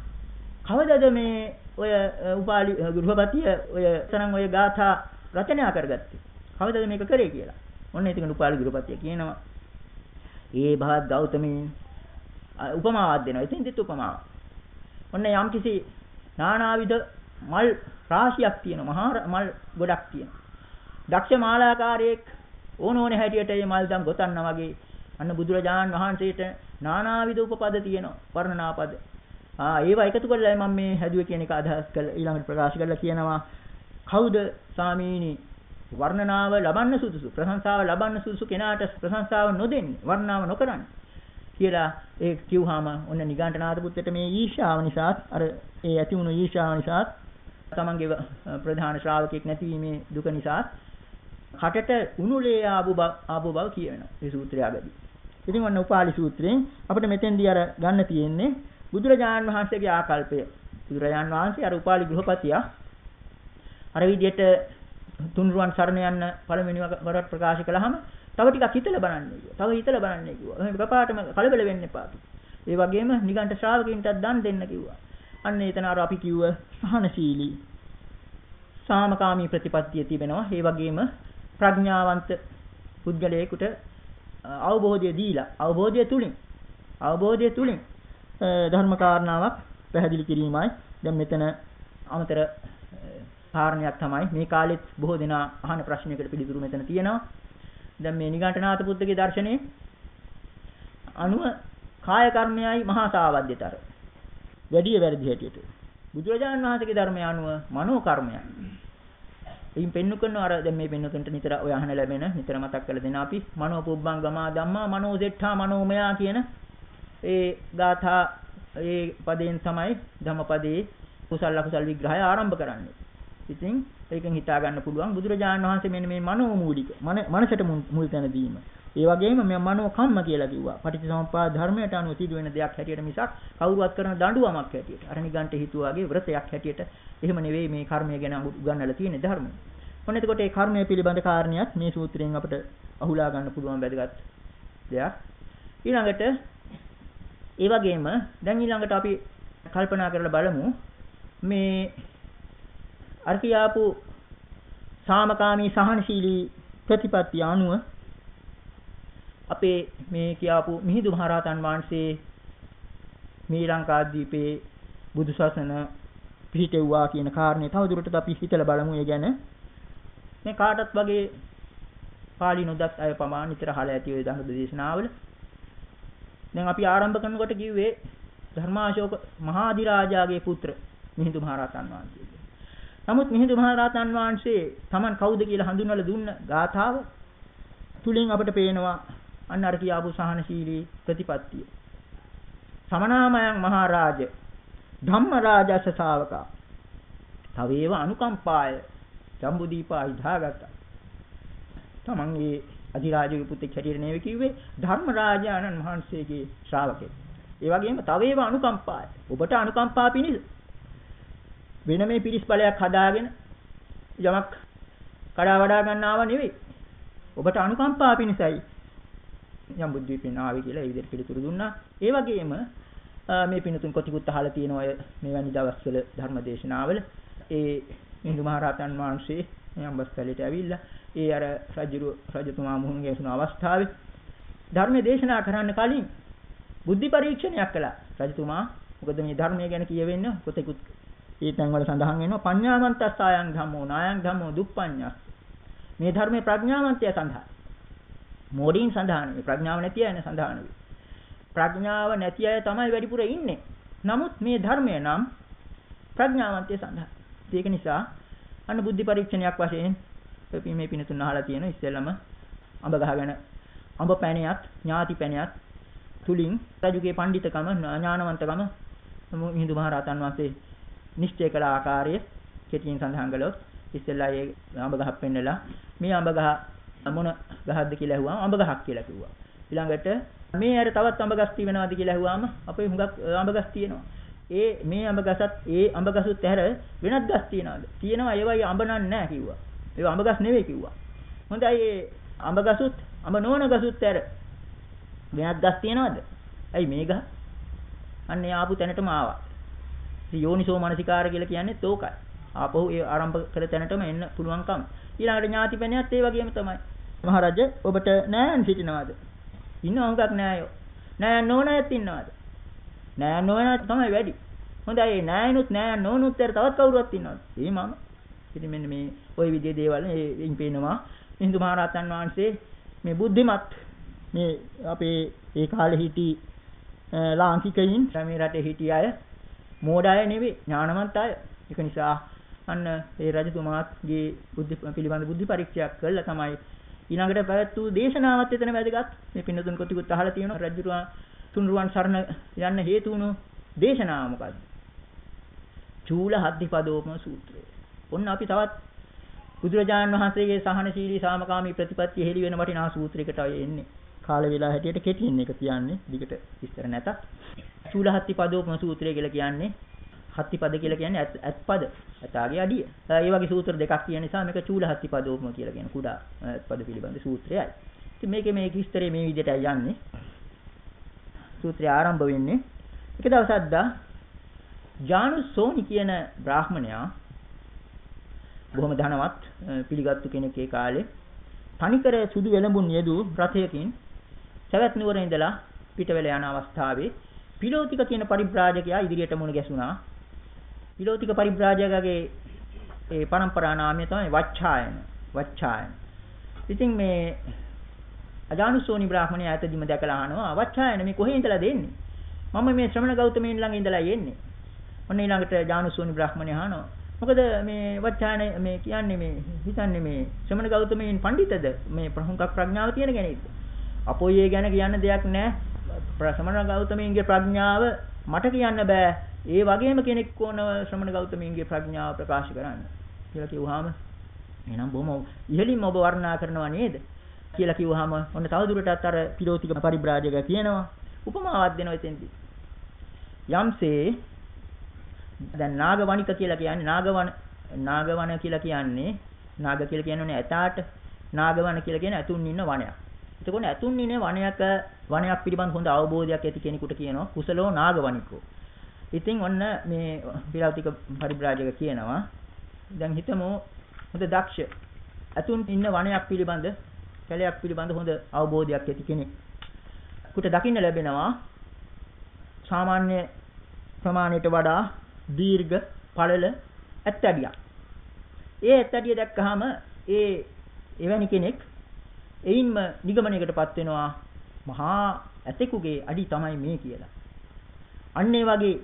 කවදද මේ ඔය උපාලි ගෘහපතිය ඔය තරම් ඔය ගාථා රචනා කරගත්තේ? කවදද මේක කරේ කියලා. ඔන්න ඉතින් උපාලි ගෘහපතිය කියනවා ඒ භවත් ගෞතමීන් උපමාවක් දෙනවා. ඉතින් දිත් උපමාවක්. ඔන්න යම්කිසි නානාවිද මල් රාශියක් තියෙනවා. මහා මල් ගොඩක් තියෙනවා. දක්ෂ මාලාකාරයෙක් ඕන ඕනේ හැටියට මේ මල්දම් ගොතන්නා වගේ අන්න බුදුරජාණන් වහන්සේට නානාවිද උපපද තියෙනවා වර්ණනාපද. ආ ඒවා එකතු කරලා මම මේ හැදුවේ කියන එක අදහස් කළා ඊළඟට ප්‍රකාශ කරලා කියනවා කවුද සාමීනි වර්ණනාව ලබන්න සුදුසු ප්‍රශංසාව ලබන්න සුදුසු කෙනාට ප්‍රශංසාව නොදෙන්නේ වර්ණනාව නොකරන්නේ කියලා ඒ කිව්වහම ඔන්න නිගණ්ඨනාථ පුත්තට මේ ඊර්ෂාව නිසා අර ඒ ඇති වුණු ඊර්ෂාව නිසා තමන්ගේ ප්‍රධාන ශ්‍රාවකෙක් නැතිවීමේ දුක නිසා කටට උණුලේ ආපු ආපු බව කියවෙනවා මේ සූත්‍රය අගදී. ඉතින් ඔන්න උපාලි සූත්‍රයෙන් අපිට මෙතෙන්දී අර ගන්න තියෙන්නේ බුදුරජාණන් වහන්සේගේ ආකල්පය. බුදුරජාණන් වහන්සේ අර උපාලි ගෘහපතියා අර විදිහට තුන්රුවන් සරණ යන්න පළවෙනි වරට ප්‍රකාශ කළාම තව ටිකක් හිතලා බලන්න කිව්වා. තව හිතලා බලන්න කිව්වා. එහෙනම් එකපාරටම කලබල වෙන්න එපා. ඒ වගේම නිගණ්ඨ ශ්‍රාවකින්ටත් දන් දෙන්න කිව්වා. අන්න එතන අර අපි කිව්ව සහනශීලී සාමකාමී ප්‍රතිපත්තිය තිබෙනවා. ඒ වගේම ප්‍රඥාවන්ත පුද්ගලයෙකුට අවබෝධය දීලා අවබෝධය තුලින් අවබෝධය තුලින් ධර්ම කාරණාවක් පැහැදිලි කිරීමයි දැන් මෙතන අමතර කාරණයක් තමයි මේ කාලෙත් බොහෝ දෙනා අහන ප්‍රශ්නයකට පිළිතුරු මෙතන තියෙනවා. දැන් මේ නිගණ්ඨනාත පුත්තගේ දර්ශනේ අනුව කාය කර්මයයි මහා සාවද්‍යතර. වැඩි වැරදි හැටියට. බුදුරජාණන් වහන්සේගේ ධර්මය අනුව මනෝ කර්මයයි. එයින් පෙන්නු කරන අර දැන් මේ පෙන්නුකන්ට නිතර ඔය අහන ලැබෙන නිතර මතක් කරලා දෙන අපි. මනෝ පුබ්බංගමා ධම්මා මනෝ සෙට්ඨා මනෝමයා කියන ඒ ගාථා ඒ පදයෙන් තමයි ධම්මපදයේ කුසල අකුසල විග්‍රහය ආරම්භ කරන්නේ. ඉතින් ඒකෙන් හිතා ගන්න පුළුවන් බුදුරජාණන් වහන්සේ මෙන්න මේ මනෝ මූලික මනසට මුල් තැන දීම. ඒ වගේම මේ මනෝ කම්ම කියලා කිව්වා. පටිච්චසමුප්පාද ධර්මයට අනුව සිදුවෙන දෙයක් හැටියට මිසක් කවුරුවත් කරන දඬුවමක් හැටියට. අර නිගන්ට හිතුවාගේ වෘතයක් හැටියට එහෙම නෙවෙයි මේ කර්මය ගැන උගන්වලා තියෙන ධර්මය. ඔන්න එතකොට මේ කර්මය පිළිබඳ කාරණියත් මේ සූත්‍රයෙන් අපිට අහුලා ගන්න පුළුවන් වැදගත් දෙයක්. ඊළඟට ඒ වගේම දැන් ඊළඟට අපි කල්පනා කරලා බලමු මේ අර කියාපු සාමකාමී සහනශීලී ප්‍රතිපත්තිය අනුව අපේ මේ කියාපු මිහිඳු මහරහතන් වහන්සේ මේ ලංකාද්වීපේ බුදු සසුන පිහිටෙව්වා කියන කාරණේ තවදුරටත් අපි හිතලා බලමු ඒ ගැන මේ කාටත් වගේ පාලි නොදත් අය පමා නිතර අහලා ඇති ඔය ධර්ම දේශනාවල දැන් අපි ආරම්භ කරනකොට කිව්වේ ධර්මාශෝක මහාධිරාජාගේ පුත්‍ර මිහිඳු මහරහතන් වහන්සේ. නමුත් මිහිඳු මහරහතන් වහන්සේ Taman කවුද කියලා හඳුන්වලා දුන්න ගාථාව තුලින් අපිට පේනවා අන්න අර කියාපු සහනශීලී ප්‍රතිපත්තිය. සමනාමයන් මහරජ ධම්මරාජස ශාවකා තවේව අනුකම්පාය ජම්බුදීපා ඉදාගත්තා. තමන්ගේ අධිරාජගේ පුතෙක් හැටියට නෙවෙයි කිව්වේ ධර්මරාජානන් වහන්සේගේ ශ්‍රාවකෙක්. ඒ වගේම තවේව අනුකම්පාය. ඔබට අනුකම්පා පිණිස වෙන මේ පිරිස් බලයක් හදාගෙන යමක් කඩා වඩා ගන්නව නෙවෙයි. ඔබට අනුකම්පා පිණිසයි යම් බුද්ධීපෙන් ආවේ කියලා ඒ විදිහට පිළිතුරු දුන්නා. ඒ වගේම මේ පින්තුන් කොටිකුත් අහලා තියෙන අය මෙවැනි දවස්වල ධර්මදේශනාවල ඒ මිහිඳු මහරහතන් වහන්සේ මේ අම්බස්තලයට ඇවිල්ලා ඒ අර රජු රජතුමා මුහුණ ගැසුණු අවස්ථාවේ ධර්මයේ දේශනා කරන්න කලින් බුද්ධි පරීක්ෂණයක් කළා. රජතුමා මොකද මේ ධර්මය ගැන කියවෙන්නේ කොතෙකුත් ඒ තැන්වල සඳහන් වෙනවා පඤ්ඤාවන්තස් ආයන් ධම්මෝ නායන් ධම්මෝ දුප්පඤ්ඤස්. මේ ධර්මයේ ප්‍රඥාවන්තය සඳහා මෝඩින් සඳහන් මේ ප්‍රඥාව නැති අය සඳහන් ප්‍රඥාව නැති අය තමයි වැඩිපුර ඉන්නේ. නමුත් මේ ධර්මය නම් ප්‍රඥාවන්තය සඳහා. ඒක නිසා අන්න බුද්ධි පරීක්ෂණයක් වශයෙන් මේ පිනතුන් අහලා තියෙන ඉස්සෙල්ලම අඹ ගහගෙන අඹ පැණියත් ඥාති පැණියත් තුලින් රජුගේ පඬිතකම ඥානවන්තකම මිහිඳු මහ රහතන් වහන්සේ නිශ්චය කළ ආකාරය කෙටියෙන් සඳහන් කළොත් ඉස්සෙල්ලා ඒ අඹ ගහක් පෙන්නලා මේ අඹ ගහ මොන ගහක්ද කියලා ඇහුවාම අඹ ගහක් කියලා කිව්වා. ඊළඟට මේ ඇර තවත් අඹ ගස් තියෙනවද කියලා ඇහුවාම අපේ හුඟක් අඹ ගස් තියෙනවා. ඒ මේ අඹ ගසත් ඒ අඹ ගසුත් ඇර වෙනත් ගස් තියෙනවද? තියෙනවා ඒවයි අඹ නෑ කිව්වා. ඒවා අඹ ගස් නෙවෙයි කිව්වා. හොඳයි ඒ අඹ ගසුත් අඹ නොවන ගසුත් ඇර වෙනත් ගස් තියෙනවද? ඇයි මේ ගහ? අන්න ඒ ආපු තැනටම ආවා. ඉතින් යෝනිසෝ මනසිකාර කියලා කියන්නේත් ඕකයි. ආපහු ඒ ආරම්භ කර තැනටම එන්න පුළුවන්කම. ඊළඟට ඥාතිපැණියත් ඒ වගේම තමයි. මහරජ ඔබට නෑන් සිටිනවද? ඉන්නව හුඟක් නෑයෝ. නෑන් නෝනයත් ඉන්නවද? නෑන් නෝනයත් තමයි වැඩි. හොඳයි නෑනුත් නෑන් නෝනුත් තවත් කවුරුවත් ඉන්නවද? ඒ මම. ඉතින් මෙන්න මේ ওই විදිහේ දේවල් එයින් පේනවා. හින්දු මහරහතන් වහන්සේ මේ බුද්ධිමත් මේ අපේ ඒ කාලේ හිටි ලාංකිකයින් මේ රටේ හිටි අය මෝඩ අය නෙවෙයි ඥානවන්ත අය. ඒක නිසා අන්න ඒ රජතුමාගේ බුද්ධි පිළිබඳ බුද්ධි පරීක්ෂයක් කළා තමයි ඊළඟට පැවැත් වූ දේශනාවත් එතන වැදගත්. මේ පින්නතුන් කොටිකුත් අහලා තියෙනවා රජුරුවන් තුන්රුවන් සරණ යන්න හේතු වුණු දේශනාව මොකද්ද? චූල හද්දිපදෝපම සූත්‍රය. ඔන්න අපි තවත් බුදුරජාණන් වහන්සේගේ සහනශීලී සාමකාමී ප්‍රතිපත්තිය හෙළි වෙන වටිනා සූත්‍රයකට අය එන්නේ. කාල වේලා හැටියට කෙටියෙන් එක කියන්නේ. දිගට විස්තර නැතත්. චූලහත්ති පදෝපම සූත්‍රය කියලා කියන්නේ හත්ති පද කියලා කියන්නේ ඇත්පද. ඇතාගේ අඩිය. ඒ වගේ සූත්‍ර දෙකක් තියෙන නිසා මේක චූලහත්ති පදෝපම කියලා කියන කුඩා ඇත්පද පිළිබඳ සූත්‍රයයි. ඉතින් මේකේ මේ විස්තරේ මේ විදිහටයි යන්නේ. සූත්‍රය ආරම්භ වෙන්නේ එක දවසක් දා ජානුසෝනි කියන බ්‍රාහ්මණයා බොහොම ධනවත් පිළිගත්තු කෙනෙක් ඒ කාලේ තනිකර සුදු වෙලඹුන් යෙදු රථයකින් සවැත් නුවර ඉඳලා පිටවෙල යන අවස්ථාවේ පිලෝතික කියන පරිබ්‍රාජකයා ඉදිරියට මුණ ගැසුණා. පිලෝතික පරිබ්‍රාජකගේ ඒ පරම්පරා නාමය තමයි වච්ඡායන. වච්ඡායන. ඉතින් මේ අජානුසෝනි බ්‍රාහ්මණයා ඇතදිම දැකලා අහනවා වච්ඡායන මේ කොහේ ඉඳලා දෙන්නේ? මම මේ ශ්‍රමණ ගෞතමයන් ළඟ ඉඳලා යන්නේ. ඔන්න ඊළඟට ජානුසෝනි බ්‍රාහ්මණයා අහනවා මොකද මේ වච්චාන මේ කියන්නේ මේ හිතන්නේ මේ ශ්‍රමණ ගෞතමයන් පඬිතද මේ ප්‍රහුංකක් ප්‍රඥාව තියෙන කෙනෙක්ද අපෝයේ ගැන කියන්න දෙයක් නැහැ ශ්‍රමණ ගෞතමයන්ගේ ප්‍රඥාව මට කියන්න බෑ. ඒ වගේම කෙනෙක් ඕන ශ්‍රමණ ගෞතමයන්ගේ ප්‍රඥාව ප්‍රකාශ කරන්න කියලා කිව්වහම එහෙනම් බොහොම ඉහළින්ම ඔබ වර්ණනා කරනවා නේද? කියලා කිව්වහම ඔන්න තවදුරටත් අර පිරෝතික පරිබ්‍රාජක කියනවා. උපමාවක් දෙනවා එතෙන්දී. යම්සේ දැන් නාගවණික කියලා කියන්නේ නාගවන නාගවන කියලා කියන්නේ නාග කියලා කියන්නේ ඇතාට. නාගවන කියලා කියන්නේ ඇතුන් ඉන්න වනයක්. එතකොට ඇතුන් ඉන්නේ වනයක වනයක් පිළිබඳ හොඳ අවබෝධයක් ඇති කෙනෙකුට කියනවා කුසලෝ නාගවණිකෝ. ඉතින් ඔන්න මේ පිරාතික පරිබ්‍රාජක කියනවා දැන් හිතමු හොඳ දක්ෂ ඇතුන් ඉන්න වනයක් පිළිබඳ කැලයක් පිළිබඳ හොඳ අවබෝධයක් ඇති කෙනෙක්. කුට දකින්න ලැබෙනවා සාමාන්‍ය ප්‍රමාණයට වඩා දීර්ඝ පළල ඇත්තඩියක්. ඒ ඇත්තඩිය දැක්කහම ඒ එවැනි කෙනෙක් එයින්ම නිගමනයකටපත් වෙනවා මහා ඇතෙකුගේ අඩි තමයි මේ කියලා. අන්න ඒ වගේ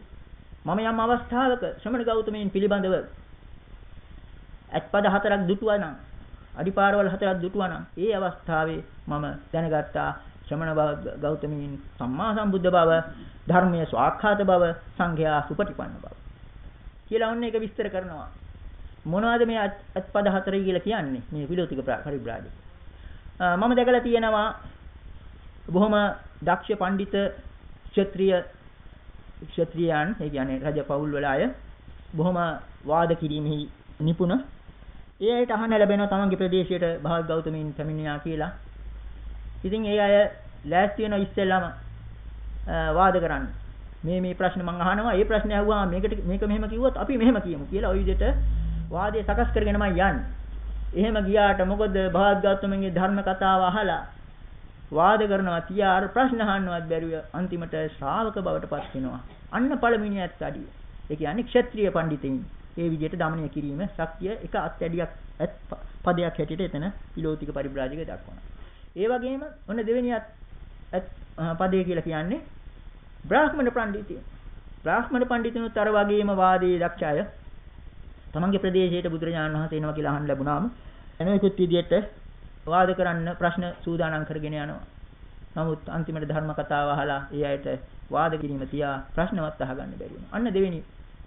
මම යම් අවස්ථාවක ශ්‍රමණ ගෞතමයන් පිළිබඳව අත්පද හතරක් දුටුවා නම් අඩිපාරවල් හතරක් දුටුවා නම් ඒ අවස්ථාවේ මම දැනගත්තා ශ්‍රමණ ගෞතමීන් සම්මා සම්බුද්ධ බව ධර්මයේ ස්වාක්ඛාත බව සංඝයා සුපටිපන්න බව කියලා ඔන්න ඒක විස්තර කරනවා. මොනවද මේ අත්පද හතරයි කියලා කියන්නේ? මේ විලෝතික පරිබ්‍රාජක. මම දැකලා තියෙනවා බොහොම දක්ෂ පඬිත ක්ෂත්‍රීය ක්ෂත්‍රියයන් ඒ කියන්නේ රජ පවුල් වල අය බොහොම වාද කිරීමෙහි නිපුණ ඒ අයට අහන්න ලැබෙනවා තමන්ගේ ප්‍රදේශයට භාග ගෞතමීන් පැමිණියා කියලා. ඉතින් ඒ අය ලෑස්ති වෙන ඉස්සෙල්ලාම වාද කරන්න. මේ මේ ප්‍රශ්න මම අහනවා. ඒ ප්‍රශ්නේ අහුවාම මේකට මේක මෙහෙම කිව්වොත් අපි මෙහෙම කියමු කියලා ওই විදිහට වාදය සකස් කරගෙනමයි යන්නේ. එහෙම ගියාට මොකද භාග්‍යවතුන්ගේ ධර්ම කතාව අහලා වාද කරනවා තියා අර ප්‍රශ්න අහන්නවත් බැරුව අන්තිමට ශ්‍රාවක බවට පත් වෙනවා. අන්න පළමිනියත් අඩිය. ඒ කියන්නේ ක්ෂත්‍රීය පඬිතෙයින්. ඒ විදිහට දමනය කිරීම ශක්තිය එක අත්ඇඩියක් පදයක් හැටියට එතන පිලෝතික පරිබ්‍රාජක දක්වනවා. ඒ වගේම ඔන්න දෙවෙනි අත් පදය කියලා කියන්නේ බ්‍රාහ්මණ පඬිතුන්. බ්‍රාහ්මණ පඬිතුනුත් අර වගේම වාදී දක්ෂය. තමන්ගේ ප්‍රදේශයට බුදුරජාණන් වහන්සේ එනවා කියලා අහන්න ලැබුණාම එනවෙකුත් විදියට වාද කරන්න ප්‍රශ්න සූදානම් කරගෙන යනවා. නමුත් අන්තිමට ධර්ම කතාව අහලා ඒ අයට වාද කිරීම තියා ප්‍රශ්නවත් අහගන්න බැරි වුණා. අන්න දෙවෙනි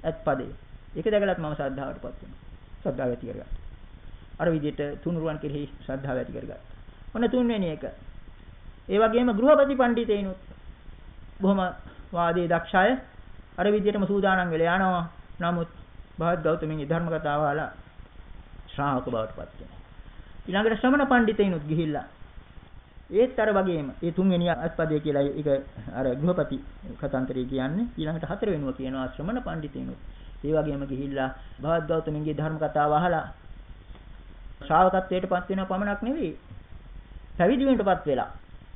අත්පදේ. ඒක දැකලත් මම ශ්‍රද්ධාවටපත් වෙනවා. ශ්‍රද්ධාව ඇති කරගත්තා. අර විදිහට තුනුරුවන් කෙරෙහි ශ්‍රද්ධාව ඇති කරගත්තා. ඔන්න තුන්වෙනි එක. ඒ වගේම ගෘහපති පඬිතේනොත් බොහොම වාදී දක්ෂය අර විදිහටම සූදානම් වෙලා යනවා. නමුත් භාග ගෞතමගේ ධර්ම කතාව අහලා ශ්‍රාවක බවට පත් වෙනවා. ඊළඟට ශ්‍රමණ පඬිතෙයිනුත් ගිහිල්ලා ඒත් අර වගේම ඒ තුන්වෙනි අත්පදයේ කියලා ඒක අර ගෘහපති කතන්තරය කියන්නේ ඊළඟට හතරවෙනුව කියනවා ශ්‍රමණ පඬිතෙයිනුත් ඒ වගේම ගිහිල්ලා භාග ගෞතමගේ ධර්ම කතාව අහලා ශ්‍රාවකත්වයට පත් වෙනව පමණක් නෙවෙයි පැවිදි වෙන්නටපත් වෙලා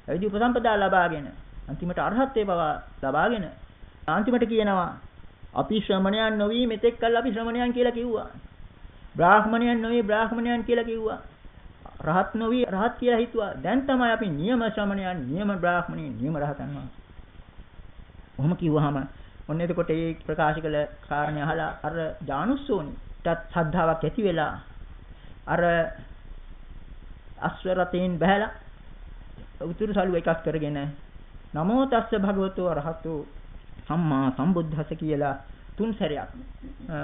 පැවිදි උපසම්පදා ලබාගෙන අන්තිමට අරහත්ත්වේ පවා ලබාගෙන අන්තිමට කියනවා අපි ශ්‍රමණයන් නොවි මෙතෙක් කල් අපි ශ්‍රමණයන් කියලා කිව්වා. බ්‍රාහ්මණයන් නොවි බ්‍රාහ්මණයන් කියලා කිව්වා. රහත් නොවි රහත් කියලා හිතුවා. දැන් තමයි අපි නියම ශ්‍රමණයන්, නියම බ්‍රාහ්මණයන්, නියම රහතන් වහන්සේ. ඔහොම කිව්වහම ඔන්න එතකොට මේ ප්‍රකාශ කළ කාරණේ අහලා අර ජානුස්සෝනිටත් ශ්‍රද්ධාවක් ඇති වෙලා අර අස්වරතෙන් බහැලා උතුරු සලුව එකක් කරගෙන නමෝ තස්ස භගවතු අරහතු සම්මා සම්බුද්දහස කියලා තුන් සැරයක්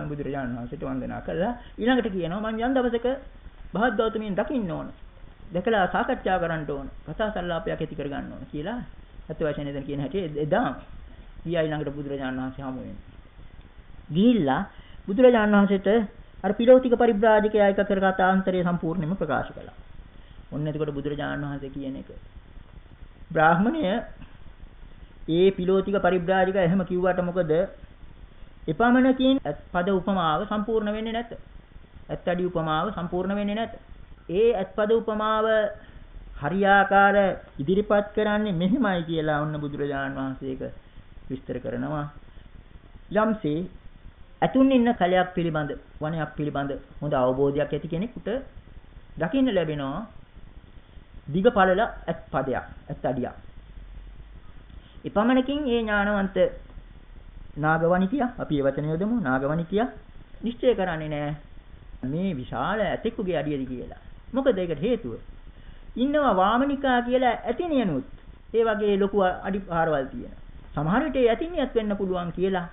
බුදුරජාණන් වහන්සේට වන්දනා කළා. ඊළඟට කියනවා මම යම් දවසක භාග්‍යවතුමින් දකින්න ඕන දැකලා සාකච්ඡා කරන්න ඕන කතා සංලාපයක් ඇති කර ගන්න ඕන කියලා අත් වචනේ දැන් කියන හැටි එදා ගියා ඊළඟට බුදුරජාණන් වහන්සේ හමු වෙනවා ගිහිල්ලා බුදුරජාණන් වහන්සේට අර පිලෝතික පරිබ්‍රාජකයා එක කරගත ආන්තරය සම්පූර්ණයෙන්ම ප්‍රකාශ කළා. ඔන්න එතකොට බුදුරජාණන් වහන්සේ කියන එක. බ්‍රාහ්මණය ඒ පිලෝතික පරිබ්‍රාජික එහෙම කිව්වට මොකද? එපමණකින් පද උපමාව සම්පූර්ණ වෙන්නේ නැත. ඇත්තඩි උපමාව සම්පූර්ණ වෙන්නේ නැත. ඒ ඇත්පද උපමාව හරියාකාර ඉදිරිපත් කරන්නේ මෙහෙමයි කියලා ඔන්න බුදුරජාණන් වහන්සේක විස්තර කරනවා. යම්සේ ඇතුන් ඉන්න කලයක් පිළිබඳ වනයක් පිළිබඳ හොඳ අවබෝධයක් ඇති කෙනෙකුට දකින්න ලැබෙනවා දිග පළල ඇත් පදයක් ඇත් අඩියක්. එපමණකින් ඒ ඥානවන්ත නාගවණිකියා අපි ඒ වචන යොදමු නාගවණිකියා නිශ්චය කරන්නේ නැහැ මේ විශාල ඇතෙකුගේ අඩියද කියලා. මොකද ඒකට හේතුව ඉන්නවා වාමනිකා කියලා ඇතිනියනුත් ඒ වගේ ලොකු අඩි පාරවල් තියෙන. සමහර විට ඒ ඇතිනියත් වෙන්න පුළුවන් කියලා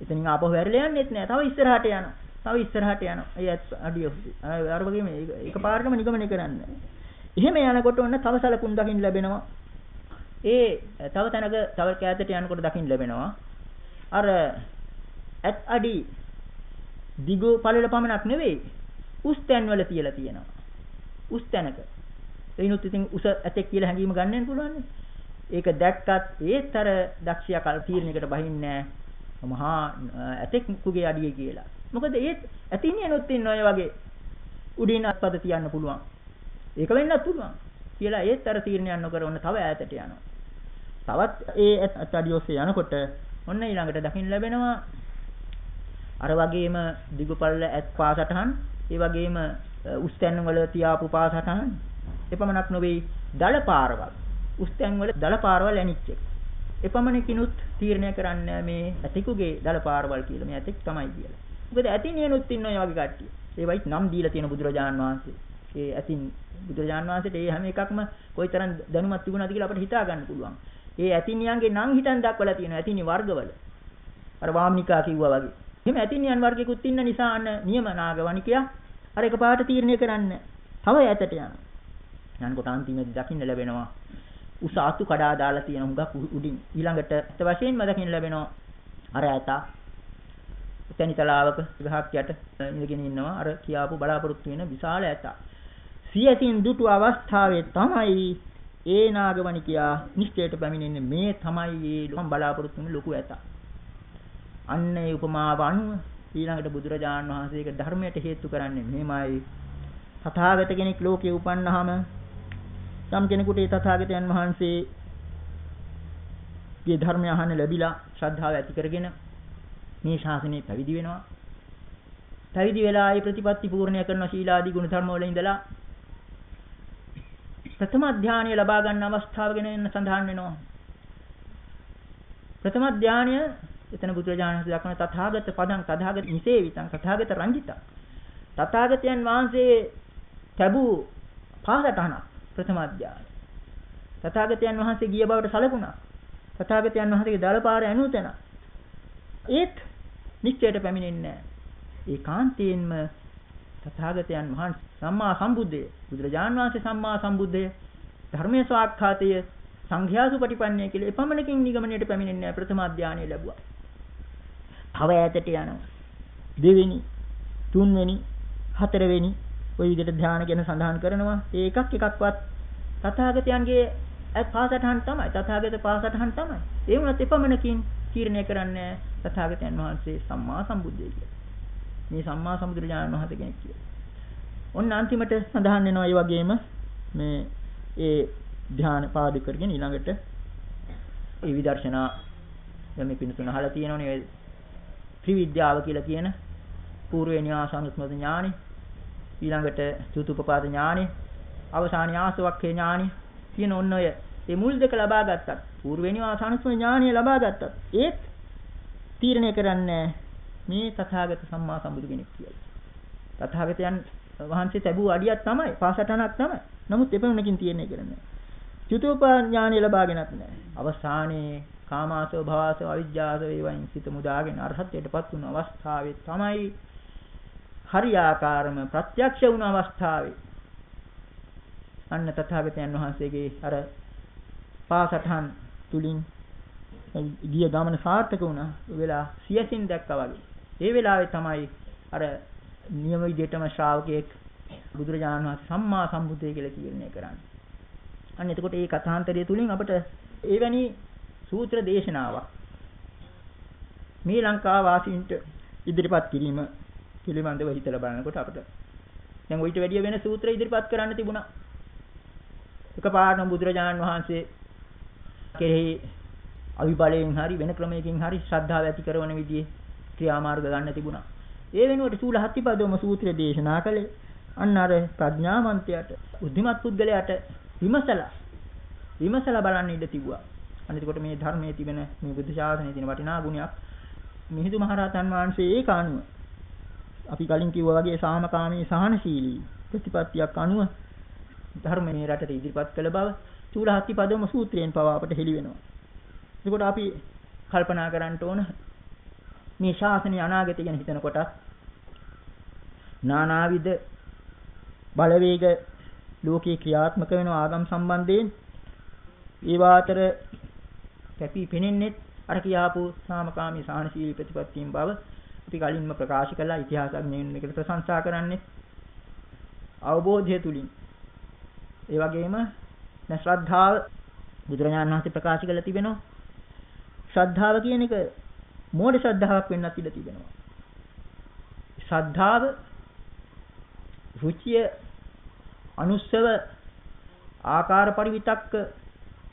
එතනින් ආපහු හැරිලා යන්නෙත් නෑ. තව ඉස්සරහට යනවා. තව ඉස්සරහට යනවා. ඒ අඩිය අර වගේම එකපාරටම නිගමනය කරන්නේ. එහෙම යනකොට ඔන්න තව සලකුණු දකින්න ලැබෙනවා. ඒ තව තැනක තව කෑතට යනකොට දකින්න ලැබෙනවා. අර ඇත් අඩි දිගු පළල පමණක් නෙවෙයි උස් තැන්වල තියලා තියෙනවා. උස් තැනක. එිනුත් ඉතින් උස ඇතෙක් කියලා හැඟීම ගන්න පුළුවන්. ඒක දැක්කත් ඒතර දක්ෂයා කල් තීරණයකට බහින්නේ මහා ඇතෙක්කුගේ අඩිය කියලා. මොකද ඒ ඇතිනියනොත් ඉන්න ඔය වගේ උඩින් අත්පද තියන්න පුළුවන්. ඒක වෙන්නත් පුළුවන්. කියලා ඒත් අර තීරණයක් නොකර ඔන්න තව ඈතට යනවා. තවත් ඒ අත්අඩිය ඔස්සේ යනකොට ඔන්න ඊළඟට දකින්න ලැබෙනවා අර වගේම දිගුපල්ල ඇත් පාසටහන් ඒ වගේම උස් තැන් වල තියාපු පාසටහන් එපමණක් නොවේ දල පාරවල් උස් තැන් වල දල පාරවල් ඇනිච්ච එපමණකිනුත් තීරණය කරන්න මේ ඇතිකුගේ දල පාරවල් කියලා මේ ඇතික් තමයි කියලා. මොකද ඇතිනියනුත් ඉන්න ඔය වගේ කට්ටිය. ඒ වයිත් නම් දීලා තියෙන බුදුරජාන් වහන්සේ. ඒ ඇතින් බුදුරජාන් වහන්සේට ඒ හැම එකක්ම කොයිතරම් දැනුමක් තිබුණාද කියලා අපිට හිතා ගන්න පුළුවන්. ඒ ඇතිනියන්ගේ නම් හිතන් දක්වලා තියෙනවා ඇතිනි වර්ගවල. අර වාම්නිකා කිව්වා වගේ. එහෙම ඇතිනියන් වර්ගයකුත් ඉන්න නිසා අන්න නියම නාගවණිකයා අර එකපාරට තීරණය කරන්න. තව ඈතට යනවා. යනකොට අන්තිමේදී දකින්න ලැබෙනවා උස අතු කඩා දාලා තියෙන හුඟක් උඩින් ඊළඟට අත වශයෙන්ම දකින්න ලැබෙනවා අර ඇතා තැනිතලාවක ගහක් යට ඉඳගෙන ඉන්නවා අර කියාපු බලාපොරොත්තු වෙන විශාල ඇතා සියසින් දුටු අවස්ථාවේ තමයි ඒ නාගවණිකයා නිශ්චයට පැමිණෙන්නේ මේ තමයි ඒ ලොකම් බලාපොරොත්තු වෙන ලොකු ඇතා අන්න ඒ උපමාව අනුව ඊළඟට බුදුරජාණන් වහන්සේක ධර්මයට හේතු කරන්නේ මෙහෙමයි තථාගත කෙනෙක් ලෝකේ උපන්නාම යම් කෙනෙකුට ඒ තථාගතයන් වහන්සේගේ ධර්මය අහන්න ලැබිලා ශ්‍රද්ධාව ඇති කරගෙන මේ ශාසනය පැවිදි වෙනවා. පැවිදි වෙලා ඒ ප්‍රතිපත්ති පූර්ණය කරන ශීලාදී ගුණ ධර්ම වල ඉඳලා ප්‍රථම ධානය ලබා ගන්න අවස්ථාව ගැන එන්න සඳහන් වෙනවා. ප්‍රථම ධානය එතන බුදුරජාණන් වහන්සේ දක්වන තථාගත පදං තථාගත නිසේවිතං තථාගත රංජිතං තථාගතයන් වහන්සේ ලැබූ පාසටහනක් ප්‍රථම අධ්‍යාය. තථාගතයන් වහන්සේ ගිය බවට සැලකුණා. තථාගතයන් වහන්සේගේ දලපාර ඇනුතන. ඒත් නිශ්චයට පැමිණෙන්නේ නැහැ. ඒකාන්තයෙන්ම තථාගතයන් වහන්සේ සම්මා සම්බුද්ධය බුදුරජාන් වහන්සේ සම්මා සම්බුද්ධය ධර්මයේ ස්වාක්ඛාතය සංඝයාසුපටිපන්නය කියලා එපමණකින් නිගමනයට පැමිණෙන්නේ ප්‍රථම අධ්‍යානය ලැබුවා. තව ඈතට යනවා. දෙවෙනි, තුන්වෙනි, හතරවෙනි ওই විදිහට ධානය ගැන සඳහන් කරනවා. ඒ එකක් එකක්වත් තථාගතයන්ගේ පාසටහන් තමයි. තථාගත පාසටහන් තමයි. ඒ වුණත් එපමණකින් තීරණය කරන්නේ තථාගතයන් වහන්සේ සම්මා සම්බුද්ධය කියලා. මේ සම්මා සම්බුදුරජාණන් වහන්සේ කෙනෙක් කියලා. ඔන්න අන්තිමට සඳහන් වෙනවා ඒ වගේම මේ ඒ ධ්‍යාන පාදක කරගෙන ඊළඟට ඒ විදර්ශනා දැන් මේ පිණුතුන අහලා තියෙනවනේ ඒ ත්‍රිවිද්‍යාව කියලා කියන పూర్ව න්‍යාසානුස්මත ඥානෙ ඊළඟට චතුපපාද ඥානෙ අවසාන ඥාසවක්ඛේ ඥානෙ තියෙන ඔන්න ඔය ඒ මුල් දෙක ලබා ගත්තත් పూర్ව න්‍යාසානුස්මත ඥානෙ ලබා ගත්තත් ඒත් තීරණය කරන්නේ මේ තථාගත සම්මා සම්බුදු කෙනෙක් කියලා. තථාගතයන් වහන්සේ ලැබූ අඩියක් තමයි පාසටහනක් තමයි. නමුත් එපමණකින් තීරණය කරන්නේ. චතුපපාද ඥානය ලබාගෙනත් නැහැ. අවසානයේ කාමාසව භවසව අවිජ්ජාසව වේවයින් සිත මුදාගෙන අරහත්ත්වයටපත් වුණු අවස්ථාවේ තමයි හරියාකාරම ප්‍රත්‍යක්ෂ වුණ අවස්ථාවේ අන්න තථාගතයන් වහන්සේගේ අර පාසටහන් තුලින් ගිය ගමන සාර්ථක වුණා. වෙලා සියසින් දැක්කා වගේ. ඒ වෙලාවේ තමයි අර නියම විදිහටම ශ්‍රාවකයෙක් බුදුරජාණන් වහන්සේ සම්මා සම්බුද්ධය කියලා කියන්නේ කරන්නේ. අන්න එතකොට මේ කථාන්තරය තුලින් අපට එවැනි සූත්‍ර දේශනාවක් මේ ලංකා වාසීන්ට ඉදිරිපත් කිරීම පිළිබඳව හිතලා බලනකොට අපිට දැන් ඔయిత වැඩිය වෙන සූත්‍ර ඉදිරිපත් කරන්න තිබුණා. එකපාරටම බුදුරජාණන් වහන්සේ කෙරෙහි අවිබලයෙන් හරි වෙන ක්‍රමයකින් හරි ශ්‍රද්ධාව ඇති කරන විදිහේ ක්‍රියාමාර්ග ගන්න තිබුණා. ඒ වෙනුවට සූල හත්තිපදවම සූත්‍රය දේශනා කළේ අන්න අර ප්‍රඥාවන්තයාට බුද්ධිමත් පුද්ගලයාට විමසලා විමසලා බලන්න ඉඩ තිබුණා. අනිත් මේ ධර්මයේ තිබෙන මේ බුද්ධ ශාසනයේ තියෙන වටිනා ගුණයක් මිහිඳු මහරහතන් වහන්සේ ඒක අනුව අපි කලින් කිව්වා වගේ සාමකාමී සහනශීලී ප්‍රතිපත්තියක් අනුව ධර්මයේ රටට ඉදිරිපත් කළ බව චූලහත්ති පදම සූත්‍රයෙන් පවා අපට හෙළි වෙනවා. එතකොට අපි කල්පනා කරන්න ඕන මේ ශාසනීය අනාගතය ගැන හිතනකොට නානාවිද බලවේග ලෝකේ ක්‍රියාත්මක වෙන ආගම් සම්බන්ධයෙන් ඒවා අතර කැපී පෙනෙන්නේ අර කියාපු සාමකාමී සාහනශීලී ප්‍රතිපත්තියෙන් බව අපි කලින්ම ප්‍රකාශ කළා ඉතිහාසඥයින් මේකට ප්‍රශංසා කරන්නේ. අවබෝධය තුලින්. ඒ වගේම ශ්‍රද්ධාව බුදුරජාණන් වහන්සේ ප්‍රකාශ කළ තිබෙනවා. ශ්‍රද්ධාව කියන එක මෝඩ ශ්‍රද්ධාවක් වෙන්නත් ඉඩ තිබෙනවා ශ්‍රද්ධාව රුචිය අනුස්සව ආකාර පරිවිතක්ක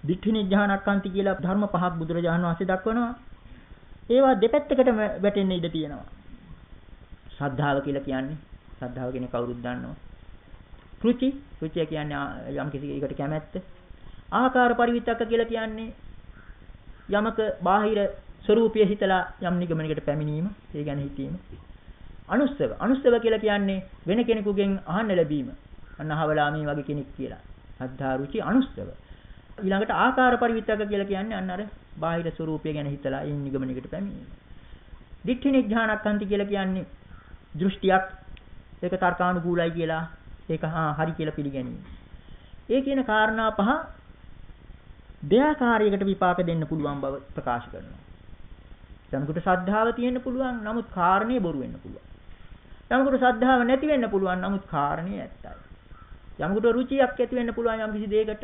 දිඨි නිඥානක්කාන්ති කියලා ධර්ම පහක් බුදුරජාණන් වහන්සේ දක්වනවා. ඒවා දෙපැත්තකට වැටෙන්න ඉඩ තියෙනවා. ශ්‍රද්ධාව කියලා කියන්නේ ශ්‍රද්ධාව කියන්නේ කවුරුත් දන්නවා. රුචි රුචිය කියන්නේ යම් කිසි එකකට කැමැත්ත. ආකාර පරිවිතක්ක කියලා කියන්නේ යමක බාහිර ස්වરૂපය හිතලා යම් නිගමනයකට පැමිණීම, ඒ ගැන හිතීම. අනුස්සව අනුස්සව කියලා කියන්නේ වෙන කෙනෙකුගෙන් අහන්න ලැබීම. අන්න අහවලා මේ වගේ කෙනෙක් කියලා. අද්ධා රුචි අනුස්සව. ඊළඟට ආකාර පරිවිතක කියලා කියන්නේ අන්න අර බාහිර ස්වરૂපය ගැන හිතලා ඒ නිගමනයකට පැමිණීම. දිට්ඨි නිඥානක්ඛන්ති කියලා කියන්නේ දෘෂ්ටියක් ඒක තර්කානුකූලයි කියලා ඒක හා හරි කියලා පිළිගැනීම. ඒ කියන කාරණා පහ දෙයාකාරයකට විපාක දෙන්න පුළුවන් බව ප්‍රකාශ කරනවා. යමකට ශ්‍රද්ධාව තියෙන්න පුළුවන් නමුත් කාරණේ බොරු වෙන්න පුළුවන්. යමකට ශ්‍රද්ධාව නැති වෙන්න පුළුවන් නමුත් කාරණේ ඇත්තයි. යමකට රුචියක් ඇති වෙන්න පුළුවන් යම් කිසි දෙයකට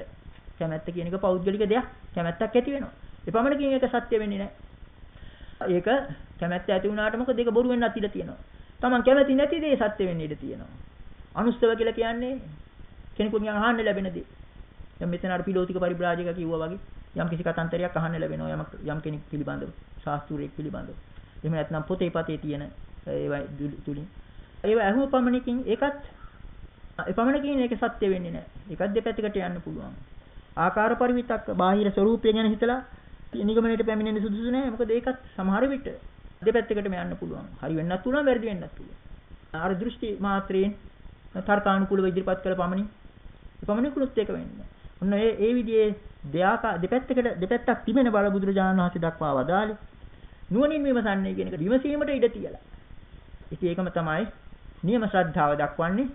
කැමැත්ත කියන එක පෞද්ගලික දෙයක්. කැමැත්තක් ඇති වෙනවා. එපමණකින් ඒක සත්‍ය වෙන්නේ නැහැ. ඒක කැමැත්ත ඇති වුණාට මොකද ඒක බොරු වෙන්නත් ඉඩ තියෙනවා. Taman කැමැති නැති දේ සත්‍ය වෙන්න ඉඩ තියෙනවා. අනුස්තව කියලා කියන්නේ කෙනෙකුගෙන් අහන්න ලැබෙන දේ. දැන් මෙතන අර පිලෝතික පරිබ්‍රාජක කිව්වා වගේ යම් කිසි කතන්තරයක් අහන්න ලැබෙනවා යම් යම් කෙනෙක් පිළිබඳව ශාස්ත්‍රූරෙක් පිළිබඳව. එහෙම නැත්නම් පොතේ පතේ තියෙන ඒවා තුලින්. ඒවා අහුව පමණකින් ඒකත් එපමණකින් ඒක සත්‍ය වෙන්නේ නැහැ. ඒකත් දෙපැත්තකට යන්න පුළුවන්. ආකාර පරිවිතක්ක බාහිර ස්වરૂපය ගැන හිතලා නිගමනයට පැමිණෙන්න සුදුසු නැහැ. මොකද ඒකත් සමහර විට දෙපැත්තකටම යන්න පුළුවන්. හරි වෙන්නත් පුළුවන්, වැරදි වෙන්නත් පුළුවන්. අර දෘෂ්ටි මාත්‍රයෙන් තර්කානුකූලව ඉදිරිපත් කළ පමණින් එපමණකුත් ඒක වෙන්නේ. ඔන්න ඒ ඒ විදිහේ දෙආකා දෙපැත්තකට දෙපැත්තක් තිබෙන බල බුදුරජාණන් වහන්සේ දක්වා වදාළේ. නුවණින් විමසන්නේ කියන එක විමසීමට ඉඩ තියලා. ඉතින් ඒකම තමයි නියම ශ්‍රද්ධාව දක්වන්නේ.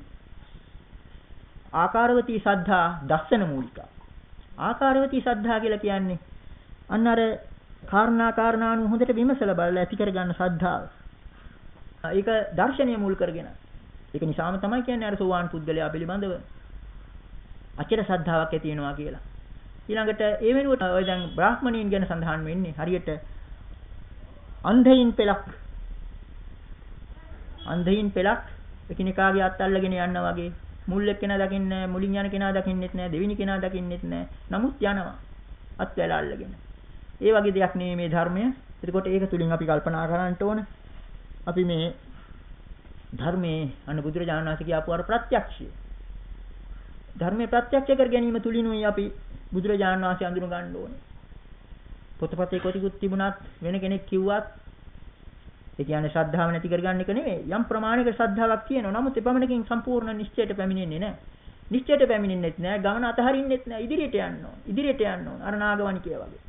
ආකාරවතී ශ්‍රද්ධා දස්සන මූලිකා. ආකාරවතී ශ්‍රද්ධා කියලා කියන්නේ අන්න අර කාරණා කාරණාණු හොඳට විමසලා බලලා ඇති කරගන්න ශ්‍රද්ධාව. ඒක දර්ශනීය මුල් කරගෙන. ඒක නිසාම තමයි කියන්නේ අර සෝවාන් පුද්ගලයා පිළිබඳව අචර ශ්‍රද්ධාවක් ඇති වෙනවා කියලා. ඊළඟට ඒ වෙනුවට ඔය දැන් බ්‍රාහ්මණීන් ගැන සඳහන් වෙන්නේ හරියට අන්ධයින් පෙලක් අන්ධයින් පෙලක් එකිනෙකාගේ අත් අල්ලගෙන යනවා වගේ. මුල් එක්කෙනා දකින්නේ මුලින් යන කෙනා දකින්නෙත් නැහැ දෙවෙනි කෙනා දකින්නෙත් නැහැ. නමුත් යනවා අත් වැල අල්ලගෙන. ඒ වගේ දෙයක් නෙමෙයි මේ ධර්මය. එතකොට ඒක තුලින් අපි කල්පනා කරන්න ඕන. අපි මේ ධර්මයේ අන්න බුදුරජාණන් වහන්සේ කියපු අර ප්‍රත්‍යක්ෂය. ධර්මයේ ප්‍රත්‍යක්ෂ කර ගැනීම තුලිනුයි අපි බුදුරජාණන් වහන්සේ අඳුන ගන්න ඕනේ. පොතපතේ කොටිකුත් තිබුණත් වෙන කෙනෙක් කිව්වත් ඒ කියන්නේ ශ්‍රද්ධාව නැති කරගන්න එක නෙමෙයි. යම් ප්‍රමාණයක ශ්‍රද්ධාවක් තියෙනවා. නමුත් එපමණකින් සම්පූර්ණ නිශ්චයට පැමිණෙන්නේ නැහැ. නිශ්චයට පැමිණෙන්නෙත් නැහැ. ගමන අතහරින්නෙත් නැහැ. ඉදිරියට යන්න ඕන. ඉදිරියට යන්න ඕන. අර නාගවණිකය වගේ.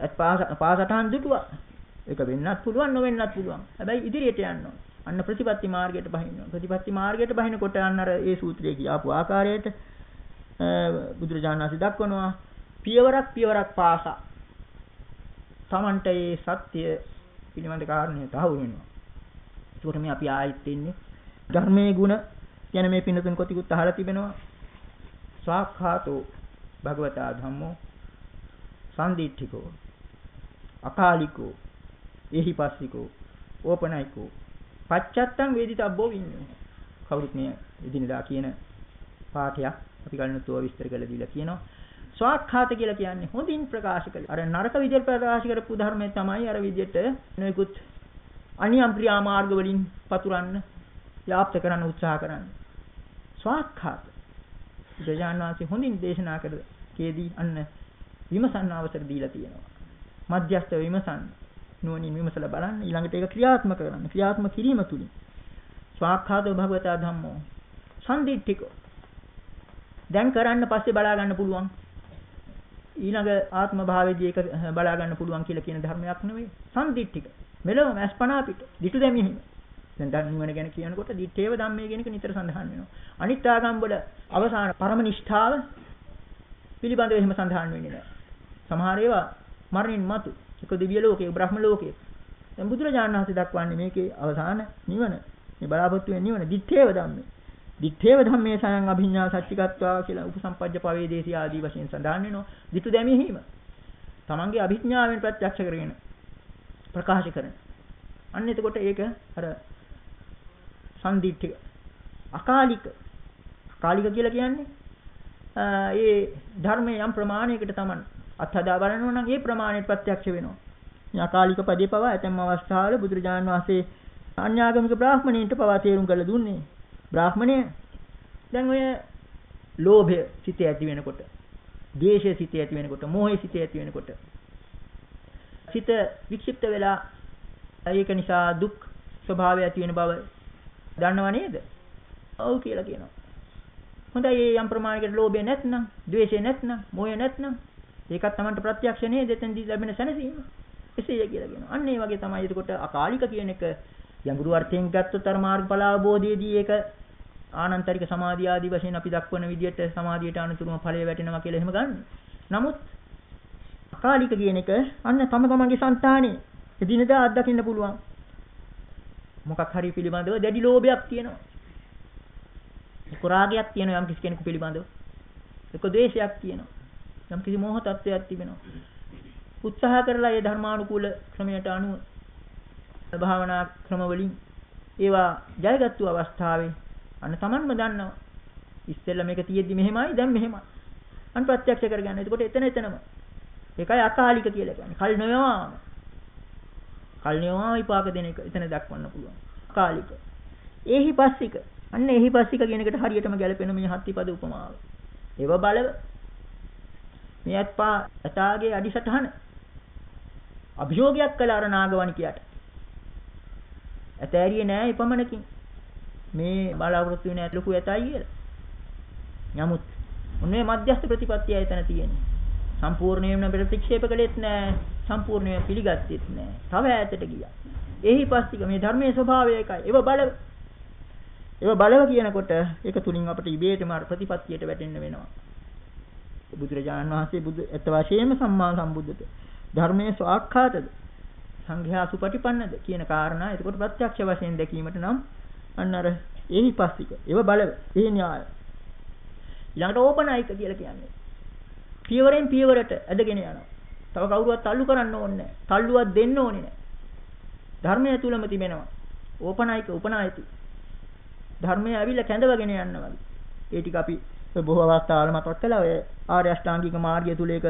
ඒත් පාසටහන් දුටුවා. ඒක වෙන්නත් පුළුවන් නොවෙන්නත් පුළුවන්. හැබැයි ඉදිරියට යන්න ඕන. අන්න ප්‍රතිපත්ති මාර්ගයට බහින්න ඕන. ප්‍රතිපත්ති මාර්ගයට බහිනකොට අන්න අර ඒ සූත්‍රයේ කියාපු ආකාරයට බුදුරජාණන් වහන්සේ දක්වනවා පියවරක් පියවරක් පාසා තමන්ට ඒ සත්‍ය පිළිබඳ කාරණේ තහවුරු වෙනවා. ඒකට මේ අපි ආයෙත් ඉන්නේ ධර්මයේ ಗುಣ කියන මේ පින්නතුන් කොටිකුත් අහලා තිබෙනවා. සාක්ඛාතෝ භගවතා ධම්මෝ සම්දිට්ඨිකෝ අකාලිකෝ එහිපස්සිකෝ ඕපනයිකෝ පච්චත්තං වේදිතබ්බෝ විඤ්ඤෝ කවුරුත් මේ එදිනදා කියන පාඨයක් අපි කලින් තුව විස්තර කරලා දීලා කියනවා ස්වාක්ඛාත කියලා කියන්නේ හොඳින් ප්‍රකාශ කළ. අර නරක විදියට ප්‍රකාශ කරපු ධර්මයේ තමයි අර විදියට නොයෙකුත් අනියම් ක්‍රියා මාර්ග වලින් පතුරන්න යාප්ත කරන්න උත්සාහ කරන්නේ. ස්වාක්ඛාත. ජයජාන් වහන්සේ හොඳින් දේශනා කළ කේදී අන්න විමසන්න අවසර දීලා තියෙනවා. මධ්‍යස්ථ විමසන්න. නුවණින් විමසලා බලන්න ඊළඟට ඒක ක්‍රියාත්මක කරන්න. ක්‍රියාත්මක කිරීම තුලින් ස්වාක්ඛාතෝ භගවතා ධම්මෝ සම්දිට්ඨිකෝ දැන් කරන්න පස්සේ බලා ගන්න පුළුවන් ඊළඟ ආත්ම භාවයේදී ඒක බලා ගන්න පුළුවන් කියලා කියන ධර්මයක් නෙවෙයි. සම්දිට්ඨික. මෙලොවම අස්පනා පිට ditu දෙමිහිම දැන් ධර්ම නිවන ගැන කියනකොට දිත්තේව ධම්මේ කියන එක නිතර සඳහන් වෙනවා. අනිත් ආගම් වල අවසාන පරම නිෂ්ඨාව පිළිබඳව එහෙම සඳහන් වෙන්නේ නැහැ. සමහර ඒවා මරණින් මතු. එක දිව්‍ය ලෝකයේ බ්‍රහ්ම ලෝකයේ දැන් බුදුරජාණන් වහන්සේ දක්වන්නේ මේකේ අවසාන නිවන. මේ බලාපොරොත්තු වෙන නිවන. දිත්තේව ධම්මේ දිත්තේව ධම්මේ සයන් අභිඤ්ඤා සච්චිකත්වා කියලා උපසම්පජ්ජ පවේදේශී ආදී වශයෙන් සඳහන් වෙනවා. දිතු දැමීම. තමන්ගේ අභිඥාවෙන් ප්‍රත්‍යක්ෂ කරගෙන ප්‍රකාශ කරන. අන්න එතකොට ඒක අර සම්දිත්තික අකාලික අකාලික කියලා කියන්නේ ඒ ධර්මයේ යම් ප්‍රමාණයකට තමන් අත්හදා බලනවා නම් ඒ ප්‍රමාණයට ප්‍රත්‍යක්ෂ වෙනවා. මේ අකාලික පදේ පවා ඇතැම් අවස්ථාවල බුදුරජාණන් වහන්සේ අන්‍යාගමික බ්‍රාහ්මණයින්ට පවා තේරුම් කළ දුන්නේ. බ්‍රාහ්මණය දැන් ඔය ලෝභය සිතේ ඇති වෙනකොට, ද්වේෂය සිතේ ඇති වෙනකොට, මෝහය සිතේ ඇති වෙනකොට සිත වික්ෂිප්ත වෙලා ඒක නිසා දුක් ස්වභාවය ඇති වෙන බව දන්නව නේද? ඔව් කියලා කියනවා. හොඳයි මේ යම් ප්‍රමාණයකට ලෝභය නැත්නම්, ද්වේෂය නැත්නම්, මෝහය නැත්නම් ඒකත් Tamanට ප්‍රත්‍යක්ෂ නේද? එතෙන්දී ලැබෙන සැනසීම. එසේය කියලා කියනවා. අන්න ඒ වගේ තමයි එතකොට අකාලික කියන එක යඟුරු අර්ථයෙන් ගත්තොත් අර මාර්ගඵල අවබෝධයේදී ඒක ආනන්තරික සමාධිය ආදී වශයෙන් අපි දක්වන විදිහට සමාධියට අනුතුරුම ඵලය වැටෙනවා කියලා එහෙම ගන්න. නමුත් අකාලික කියන එක අන්න තම තමන්ගේ సంతානේ එදිනදා අත්දකින්න පුළුවන්. මොකක් හරි පිළිබඳව දැඩි ලෝභයක් තියෙනවා. එක්ක රාගයක් තියෙනවා යම් කිසි කෙනෙකු පිළිබඳව. එක්ක ද්වේෂයක් තියෙනවා. යම් කිසි මෝහ තත්වයක් තිබෙනවා. උත්සාහ කරලා ඒ ධර්මානුකූල ක්‍රමයට අනුව භාවනා ක්‍රම වලින් ඒවා ජයගත්තු අවස්ථාවේ අන්න Tamanම දන්නවා. ඉස්සෙල්ලා මේක තියෙද්දි මෙහෙමයි දැන් මෙහෙමයි. අන්න ප්‍රත්‍යක්ෂ කරගන්න. එතකොට එතන එතනම. ඒකයි අකාලික කියලා කියන්නේ. කල් නොයවාම. කල් නොයවා විපාක දෙන එක එතන දක්වන්න පුළුවන්. අකාලික. ඒහි පස්සික. අන්න ඒහි පස්සික කියන එකට හරියටම ගැලපෙන මේ හත්තිපද උපමාව. ඒව බලව. මේ අත්පා අතාගේ අදිසටහන අභියෝගයක් කළ අර නාගවණිකයට. ඇතෑරියේ නෑ එපමණකින්. මේ බලාපොරොත්තු වෙන ලොකු ඇතයි කියලා. නමුත් ඔන්නේ මධ්‍යස්ථ ප්‍රතිපත්තිය එතන තියෙන්නේ. සම්පූර්ණයෙන්ම ප්‍රතික්ෂේප කළෙත් නෑ, සම්පූර්ණයෙන්ම පිළිගත්තෙත් නෑ. තව ඈතට ගියා. එහි පස්තික මේ ධර්මයේ ස්වභාවය එකයි. ඒව බලව. ඒව බලව කියනකොට ඒක තුලින් අපිට ඉබේටම අර ප්‍රතිපත්තියට වැටෙන්න වෙනවා. බුදුරජාණන් වහන්සේ බුදු ඇත්ත වශයෙන්ම සම්මා සම්බුද්ධද ධර්මයේ ස්වාක්ඛාතද සංඝයා සුපටිපන්නද කියන කාරණා එතකොට ප්‍රත්‍යක්ෂ වශයෙන් දැකීමට නම් අන්න අර ඒහිපස්සික ඒව බලව. ඒ න්‍යාය. ඊළඟට ඕපනායික කියලා කියන්නේ. පියවරෙන් පියවරට ඇදගෙන යනවා. තව කවුරුවත් තල්ලු කරන්න ඕනේ නැහැ. තල්ලුවක් දෙන්න ඕනේ නැහැ. ධර්මය තුලම තිබෙනවා. ඕපනායික උපනායති ධර්මය ඇවිල්ලා කැඳවගෙන යනවා ඒ ටික අපි බොහෝ අවස්ථාවල මතක් කළා. ඔය ආර්ය අෂ්ටාංගික මාර්ගය තුල ඒක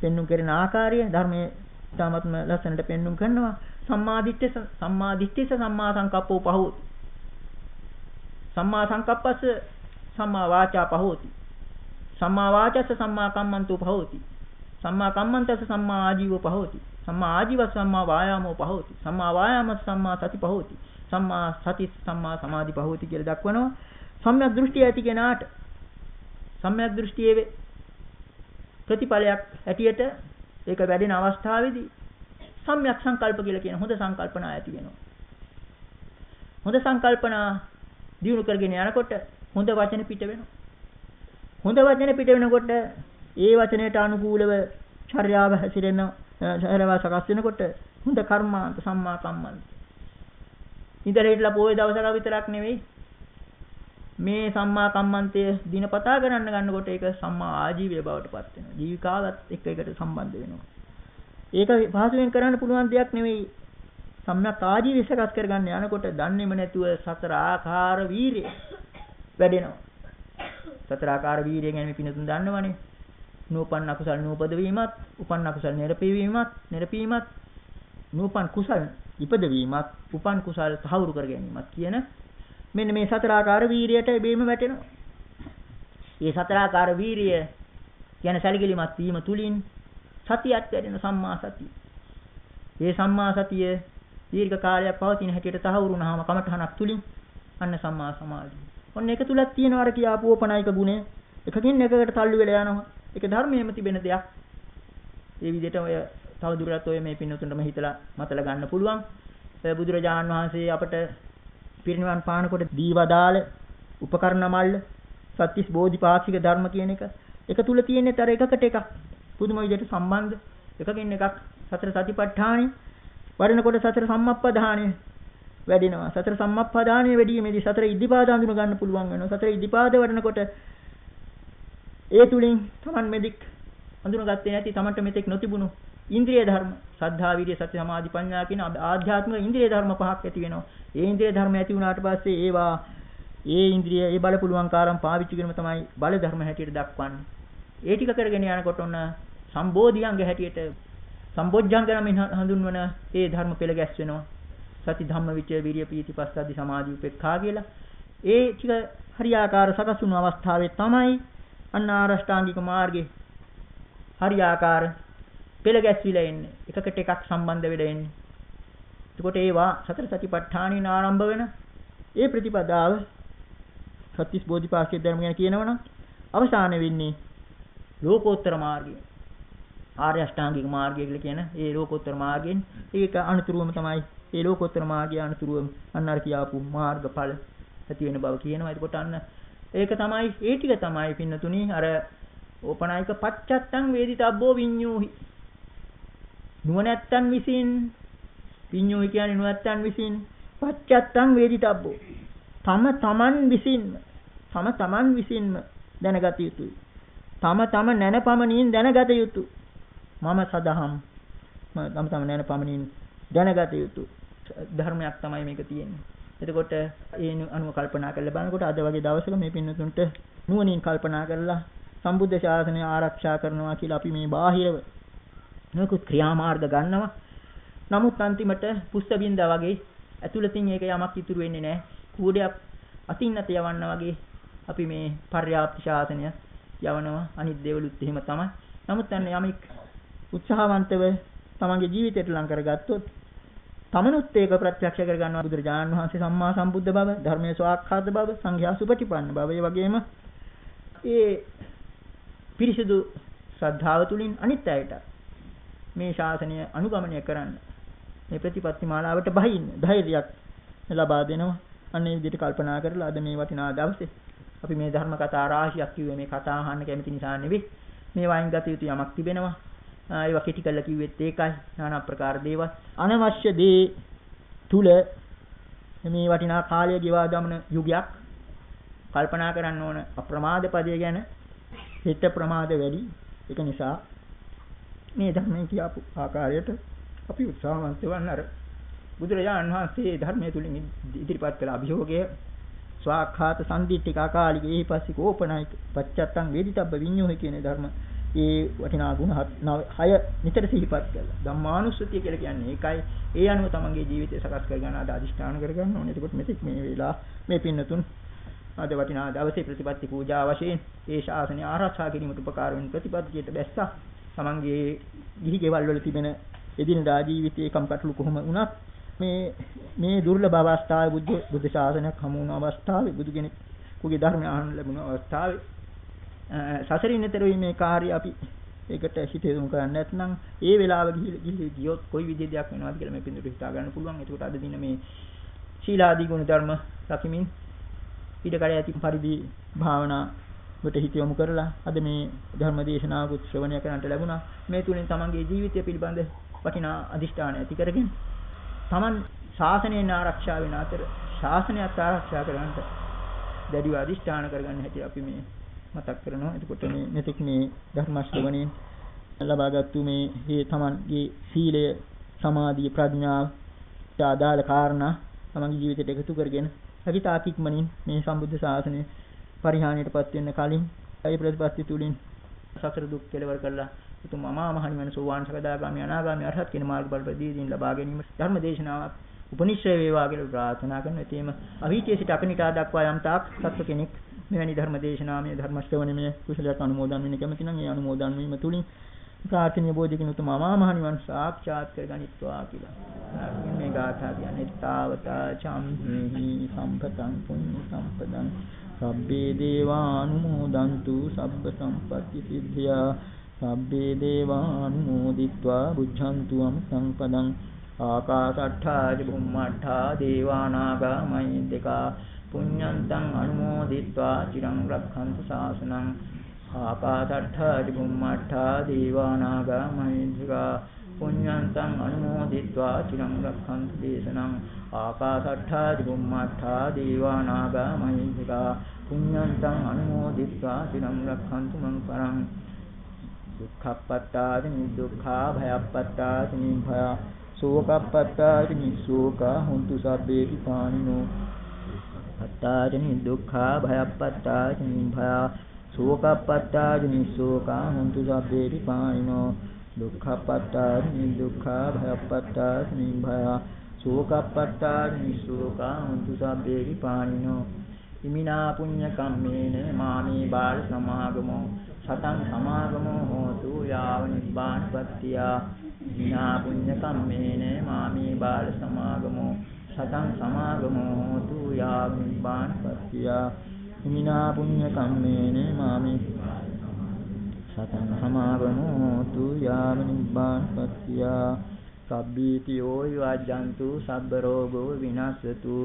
පෙන්눔 කරන ආකාරය ධර්මයේ තාමත්ම ලස්සනට පෙන්눔 කරනවා. සම්මාදිට්ඨිස සම්මාදිට්ඨිස සම්මා සංකප්පෝ පහෝති සම්මා සංකප්පස්ස සම්මා වාචා පහෝති. සම්මා වාචස්ස සම්මා කම්මන්තෝ පහෝති. සම්මා කම්මන්තස්ස සම්මා ආජීවෝ පහෝති. සම්මා ආජීව සම්මා වායාමෝ පහෝති. සම්මා වායාම සම්මා සති පහෝති. සම්මා සති සම්මා සමාධි පහෝති කියලා දක්වනවා. සම්‍යක් දෘෂ්ටිය ඇති කෙනාට සම්‍යක් දෘෂ්ටියේ ප්‍රතිඵලයක් ඇටියට ඒක වැඩෙන අවස්ථාවේදී සම්‍යක් සංකල්ප කියලා කියන හොඳ සංකල්පනා ඇති වෙනවා. හොඳ සංකල්පනා දියුණු කරගෙන යනකොට හොඳ වචන පිට වෙනවා. හොඳ වචන පිට වෙනකොට ඒ වචනයට අනුකූලව චර්යාව හැසිරෙන චර්යාව සකස් වෙනකොට හොඳ කර්මාන්ත සම්මා කම්මන්ත. ඉඳලා හිටලා පොයේ දවසක විතරක් නෙවෙයි මේ සම්මා කම්මන්තය දිනපතා කරන්න ගන්නකොට ඒක සම්මා ආජීවය බවට පත් වෙනවා. ජීවිකාවත් එක්ක එකට සම්බන්ධ වෙනවා. ඒක පහසුවෙන් කරන්න පුළුවන් දෙයක් නෙවෙයි. සම්‍යක් ආජීවය සකස් කරගන්න යනකොට දන්නේම නැතුව සතර ආකාර වීරිය වැඩෙනවා. සතර ආකාර වීරිය ගැන මේ පිනතුන් දන්නවනේ. නූපන් අකුසල් නූපද වීමත්, උපන් අකුසල් නිරපී වීමත්, නිරපීමත්, නූපන් කුසල් ඉපද වීමත්, උපන් කුසල් තහවුරු කර ගැනීමත් කියන මෙන්න මේ සතර ආකාර වීරියට බේම වැටෙනවා. මේ සතර ආකාර වීරිය කියන සැලකිලිමත් වීම තුලින් සතියක් වැඩෙන සම්මා සතිය. මේ සම්මා සතිය දීර්ඝ කාලයක් පවතින හැටියට තහවුරු වුණාම කමඨහනක් තුලින් අන්න සම්මා සමාධිය. ඔන්න ඒක තුලක් තියෙනවා අර කියාපු ඕපනායක ගුණය. එකකින් එකකට තල්ලු වෙලා යනවා. ඒක ධර්මයේම තිබෙන දෙයක්. ඒ විදිහට ඔය තවදුරටත් ඔය මේ පින්නතුන්ටම හිතලා මතලා ගන්න පුළුවන්. බුදුරජාණන් වහන්සේ අපට පිරිනිවන් පානකොට දීවදාල උපකරණ මල්ල සත්‍තිස් බෝධිපාක්ෂික ධර්ම කියන එක එක තුල තියෙන්නේ තර එකකට එකක් පුදුම විදිහට සම්බන්ධ එකකින් එකක් සතර සතිපට්ඨානෙ වඩනකොට සතර සම්මප්පදානෙ වැඩෙනවා සතර සම්මප්පදානෙ වැඩිීමේදී සතර ඉද්ධිපාද හඳුන ගන්න පුළුවන් වෙනවා සතර ඉද්ධිපාද වඩනකොට ඒ තුලින් Taman මෙදික් හඳුනගත්තේ නැති Tamanට මෙතෙක් නොතිබුණු ඉන්ද්‍රිය ධර්ම සද්ධා විරිය සති සමාධි ප්‍රඥා කියන ආධ්‍යාත්මික ඉන්ද්‍රිය ධර්ම පහක් ඇති වෙනවා. ඒ ඉන්ද්‍රිය ධර්ම ඇති වුණාට පස්සේ ඒවා ඒ ඉන්ද්‍රිය ඒ බල පුළුවන් කාරම් පාවිච්චි කිරීම තමයි බල ධර්ම හැටියට දක්වන්නේ. ඒ ටික කරගෙන යනකොට ඔන්න සම්බෝධියංග හැටියට සම්බොජ්ජංග නමින් හඳුන්වන ඒ ධර්ම පෙළ ගැස් වෙනවා. සති ධම්ම විචය විරිය පීති පස්සද්ධි සමාධි උපේක්ඛා කියලා. ඒ ටික හරියාකාර සකස් වුණු අවස්ථාවේ තමයි අන්න ආරෂ්ඨාංගික මාර්ගේ හරියාකාර පෙළ ගැස්විලා එන්නේ. එකකට එකක් සම්බන්ධ වෙලා එන්නේ. එතකොට ඒවා සතර සතිපට්ඨානින් ආරම්භ වෙන ඒ ප්‍රතිපදාව සත්‍තිස් බෝධිපාක්ෂික ධර්ම ගැන කියනවනම් අවසාන වෙන්නේ ලෝකෝත්තර මාර්ගය. ආර්ය අෂ්ටාංගික මාර්ගය කියලා කියන ඒ ලෝකෝත්තර මාර්ගයෙන් ඒක අනුතුරුවම තමයි ඒ ලෝකෝත්තර මාර්ගය අනුතුරුවම අන්න අර කියාපු මාර්ගඵල ඇති වෙන බව කියනවා. එතකොට අන්න ඒක තමයි ඒ ටික තමයි පින්නතුණි අර ඕපනායක පච්චත්තං වේදිතබ්බෝ විඤ්ඤූහි. නුවණැත්තන් විසින් විඤ්ඤූහි කියන්නේ නුවණැත්තන් විසින් පච්චත්තං වේදිතබ්බෝ. තම තමන් විසින්ම තම තමන් විසින්ම දැනගත යුතුයි. තම තම නැනපමණින් දැනගත යුතුය. මම සදහම් තම තම නැනපමණින් දැනගත යුතුය ධර්මයක් තමයි මේක තියෙන්නේ එතකොට ඒ අනුව කල්පනා කරලා බලනකොට අද වගේ දවසක මේ පින්නතුන්ට නුවණින් කල්පනා කරලා සම්බුද්ධ ශාසනය ආරක්ෂා කරනවා කියලා අපි මේ බාහිරව නොයෙකුත් ක්‍රියාමාර්ග ගන්නවා. නමුත් අන්තිමට පුස්ත බින්දා වගේ ඇතුළතින් ඒක යමක් ඉතුරු වෙන්නේ නැහැ. කූඩයක් අතින් අත යවන්න වගේ අපි මේ පර්යාප්ත ශාසනය යවනවා. අනිත් දේවලුත් එහෙම තමයි. නමුත් අන්න යමෙක් උත්සාහවන්තව තමන්ගේ ජීවිතයට ලං කරගත්තොත් තමනුත් ඒක ප්‍රත්‍යක්ෂ කර ගන්නවා බුදුරජාණන් වහන්සේ සම්මා සම්බුද්ධ බව, ධර්මයේ ස්වාක්ඛාත බව, සංඝයා සුපටිපන්න බව, ඒ වගේම ඒ පිරිසිදු ශ්‍රද්ධාව තුලින් අනිත් අයට මේ ශාසනය අනුගමනය කරන්න මේ ප්‍රතිපත්ති මාලාවට බහින්න ධෛර්යයක් ලබා දෙනවා. අන්න ඒ විදිහට කල්පනා කරලා අද මේ වටිනා දවසේ අපි මේ ධර්ම කතා රාශියක් කිව්වේ මේ කතා අහන්න කැමති නිසා නෙවෙයි. මේ වයින් ගත යුතු යමක් තිබෙනවා. ඒවා කෙටි කරලා කිව්වෙත් ඒකයි. নানা ප්‍රකාර දේවල් අනවශ්‍ය දේ තුල මේ වටිනා කාලය ගෙවා දමන යුගයක් කල්පනා කරන්න ඕන අප්‍රමාද පදය ගැන හිත ප්‍රමාද වැඩි. ඒක නිසා මේ ධර්මයේ කියපු ආකාරයට අපි උත්සාහවන්ත වන්න අර බුදුරජාණන් වහන්සේ ධර්මයේ තුලින් ඉදිරිපත් කළ අභියෝගය ස්වාඛාත සම්දිට්ඨික අකාලික එහිපස්සික ඕපනායික පච්චත්තං වේදිතබ්බ විඤ්ඤෝහ කියන ධර්ම ඒ වටිනා ගුණ හය නිතර සිහිපත් කළා. ධම්මානුස්සතිය කියලා කියන්නේ ඒකයි. ඒ අනුව තමන්ගේ ජීවිතය සකස් කරගන්න අද අදිෂ්ඨාන කරගන්න ඕනේ. එතකොට මෙතෙක් මේ වෙලා මේ පින්නතුන් අද වටිනා දවසේ ප්‍රතිපත්ති පූජා වශයෙන් ඒ ශාසනය ආරක්ෂා කිරීමට උපකාර වෙන ප්‍රතිපත්තියට බැස්සා. තමන්ගේ ගිහි ගෙවල් වල තිබෙන එදිනදා ජීවිතයේ කම්කටොළු කොහොම වුණත් මේ මේ දුර්ලභ අවස්ථාවේ බුද්ධ බුද්ධ ශාසනයක් හමු වුණ අවස්ථාවේ බුදු කෙනෙකුගේ ධර්මය අහන්න ලැබුණ අවස්ථාවේ සසරින් ඈතර වීමේ කාර්යය අපි ඒකට හිත යොමු කරන්නේ නැත්නම් ඒ වෙලාව ගිහිලි ගියොත් කොයි විදිහේ දෙයක් වෙනවද කියලා මේ පින්දුට හිතා ගන්න පුළුවන්. ඒකට අද දින මේ ශීලාදී ගුණ ධර්ම රකිමින් ඊටකඩ ඇති පරිදි භාවනා වට හිත යොමු කරලා අද මේ ධර්ම දේශනාවකුත් ශ්‍රවණය කරන්නට ලැබුණා. මේ තුලින් තමන්ගේ ජීවිතය පිළිබඳ වටිනා අදිෂ්ඨාන ඇති කරගෙන තමන් ශාසනයෙන් ආරක්ෂා වෙන අතර ශාසනයත් ආරක්ෂා කරගන්නට දැඩිව අදිෂ්ඨාන කරගන්න හැටි අපි මේ මතක් කරනවා. එතකොට මේ මෙතෙක් මේ ධර්ම ශ්‍රවණයෙන් ලබාගත්තු මේ මේ තමන්ගේ සීලය, සමාධිය, ප්‍රඥාව ආදාළ කාරණා තමන්ගේ ජීවිතයට එකතු කරගෙන හැකිතාක් ඉක්මනින් මේ සම්බුද්ධ ශාසනය පරිහානියටපත් වෙන්න කලින් ඒ ප්‍රතිපත්ති තුලින් සතර දුක් කෙලවර කරලා උතුම් අමා මහ නිවන සෝවාන් සකදාගාමි අනාගාමි අරහත් කියන මාර්ගඵල ප්‍රදීදීන් ලබා ගැනීම ධර්ම දේශනාවක් උපනිශ්‍රය වේවා කියලා ප්‍රාර්ථනා කරන එතෙම අවීචයේ සිට අකනිටා දක්වා යම් තාක් සත්ව කෙනෙක් මෙවැනි ධර්ම දේශනාමය ධර්ම ශ්‍රවණමය කුසලයක් අනුමෝදන් වෙන්න කැමති නම් ඒ අනුමෝදන් වීම තුලින් ප්‍රාර්ථනීය බෝධිකින් උතුම් අමා මහ නිවන් සාක්ෂාත් කරගනිත්වා කියලා. මේ ගාථා කියන්නේ තාවතා චම්හි සම්පතං පුඤ්ඤ සම්පදං. සබ්බේ දේවානුමෝදන්තු සබ්බ සම්පatti සිද්ධියා. සබ්බේ දේවානුමෝදිත්වා බුද්ධන්තු අමසංපදං ආකාශට්ඨා චුම්මට්ඨා දේවානාගා මහින්దికා පුඤ්ඤන්තං අනුමෝදිත්වා චිරං රක්ඛන්තු ශාසනං ආපාතට්ඨා චුම්මට්ඨා දීවානාගා මහින්දිකා පුඤ්ඤන්තං අනුමෝදිත්වා චිරං රක්ඛන්තු දේශනං ආපාතට්ඨා චුම්මට්ඨා දීවානාගා මහින්දිකා පුඤ්ඤන්තං අනුමෝදිත්වා චිරං රක්ඛන්තු මං පරං දුක්ඛප්පත්තාදි නිදුක්ඛා භයප්පත්තාදි නිභය සෝකප්පත්තාදි නිසෝකා හුන්තු සබ්බේ විපානිනෝ අත්තාදි නිදුක්ඛා භයප්පත්තාදි නිභය සෝකප්පත්තාදි නිසෝකා හුන්තු සබ්බේති පානිනෝ දුක්ඛප්පත්තාදි නිදුක්ඛා භයප්පත්තාදි නිභය සෝකප්පත්තාදි නිසෝකා හුන්තු සබ්බේති පානිනෝ ඉමිනා පුඤ්ඤ කම්මේන මාමේ බාල සමාගමෝ සතං සමාගමෝ හෝතු යාව නිබ්බානපත්තිය විනා පුඤ්ඤ කම්මේන මාමේ බාල සමාගමෝ සතං සමාගමෝ හෝතු යාව නිබ්බානපත්තිය විනා පුඤ්ඤ කම්මේන මාමේ සතං සමාගමෝ හෝතු යාව නිබ්බානපත්තිය සබ්බීතියෝ යජ්ජන්තු සබ්බ රෝගෝ විනාශතු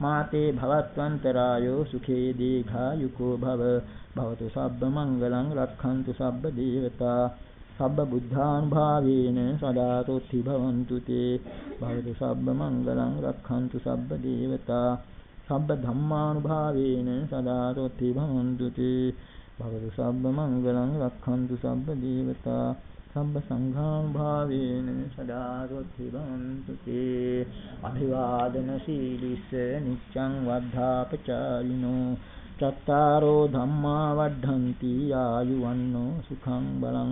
මාතේ භවත්වන්තරායෝ සුඛේ දීඝායුකෝ භව භවතු සබ්බ මංගලං රක්ඛන්තු සබ්බ දේවතා සබ්බ බුද්ධානුභාවේන සදා තොත්ති භවන්තු තේ. භවතු සබ්බ මංගලං රක්ඛන්තු සබ්බ දේවතා. සබ්බ ධම්මානුභාවේන සදා තොත්ති භවන්තු තේ. භවතු සබ්බ මංගලං රක්ඛන්තු සබ්බ දේවතා. සම්බ සංඝානුභාවේන සදා තොත්ති භවන්තු තේ. අභිවාදන සීලිස නිච්ඡං වද්ධාපචාරිනෝ. චත්තාරෝ ධම්මා වඩ්ඩಂತಿ ආයුවන්නෝ සුඛං බලං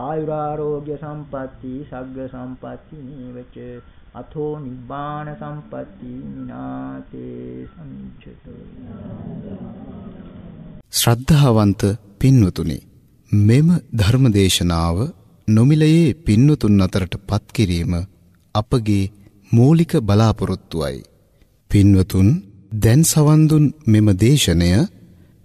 ආයුරාෝග්‍ය සම්පatti සග්ග සම්පatti නීවච අතෝ නිබ්බාන සම්පatti මිනාතේ සම්චතෝ ශ්‍රද්ධාවන්ත පින්වතුනි මෙම ධර්මදේශනාව නොමිලයේ පින්වතුන් අතරට පත් කිරීම අපගේ මූලික බලාපොරොත්තුවයි. පින්වතුන් දැන් සවන් දුන් මෙම දේශනය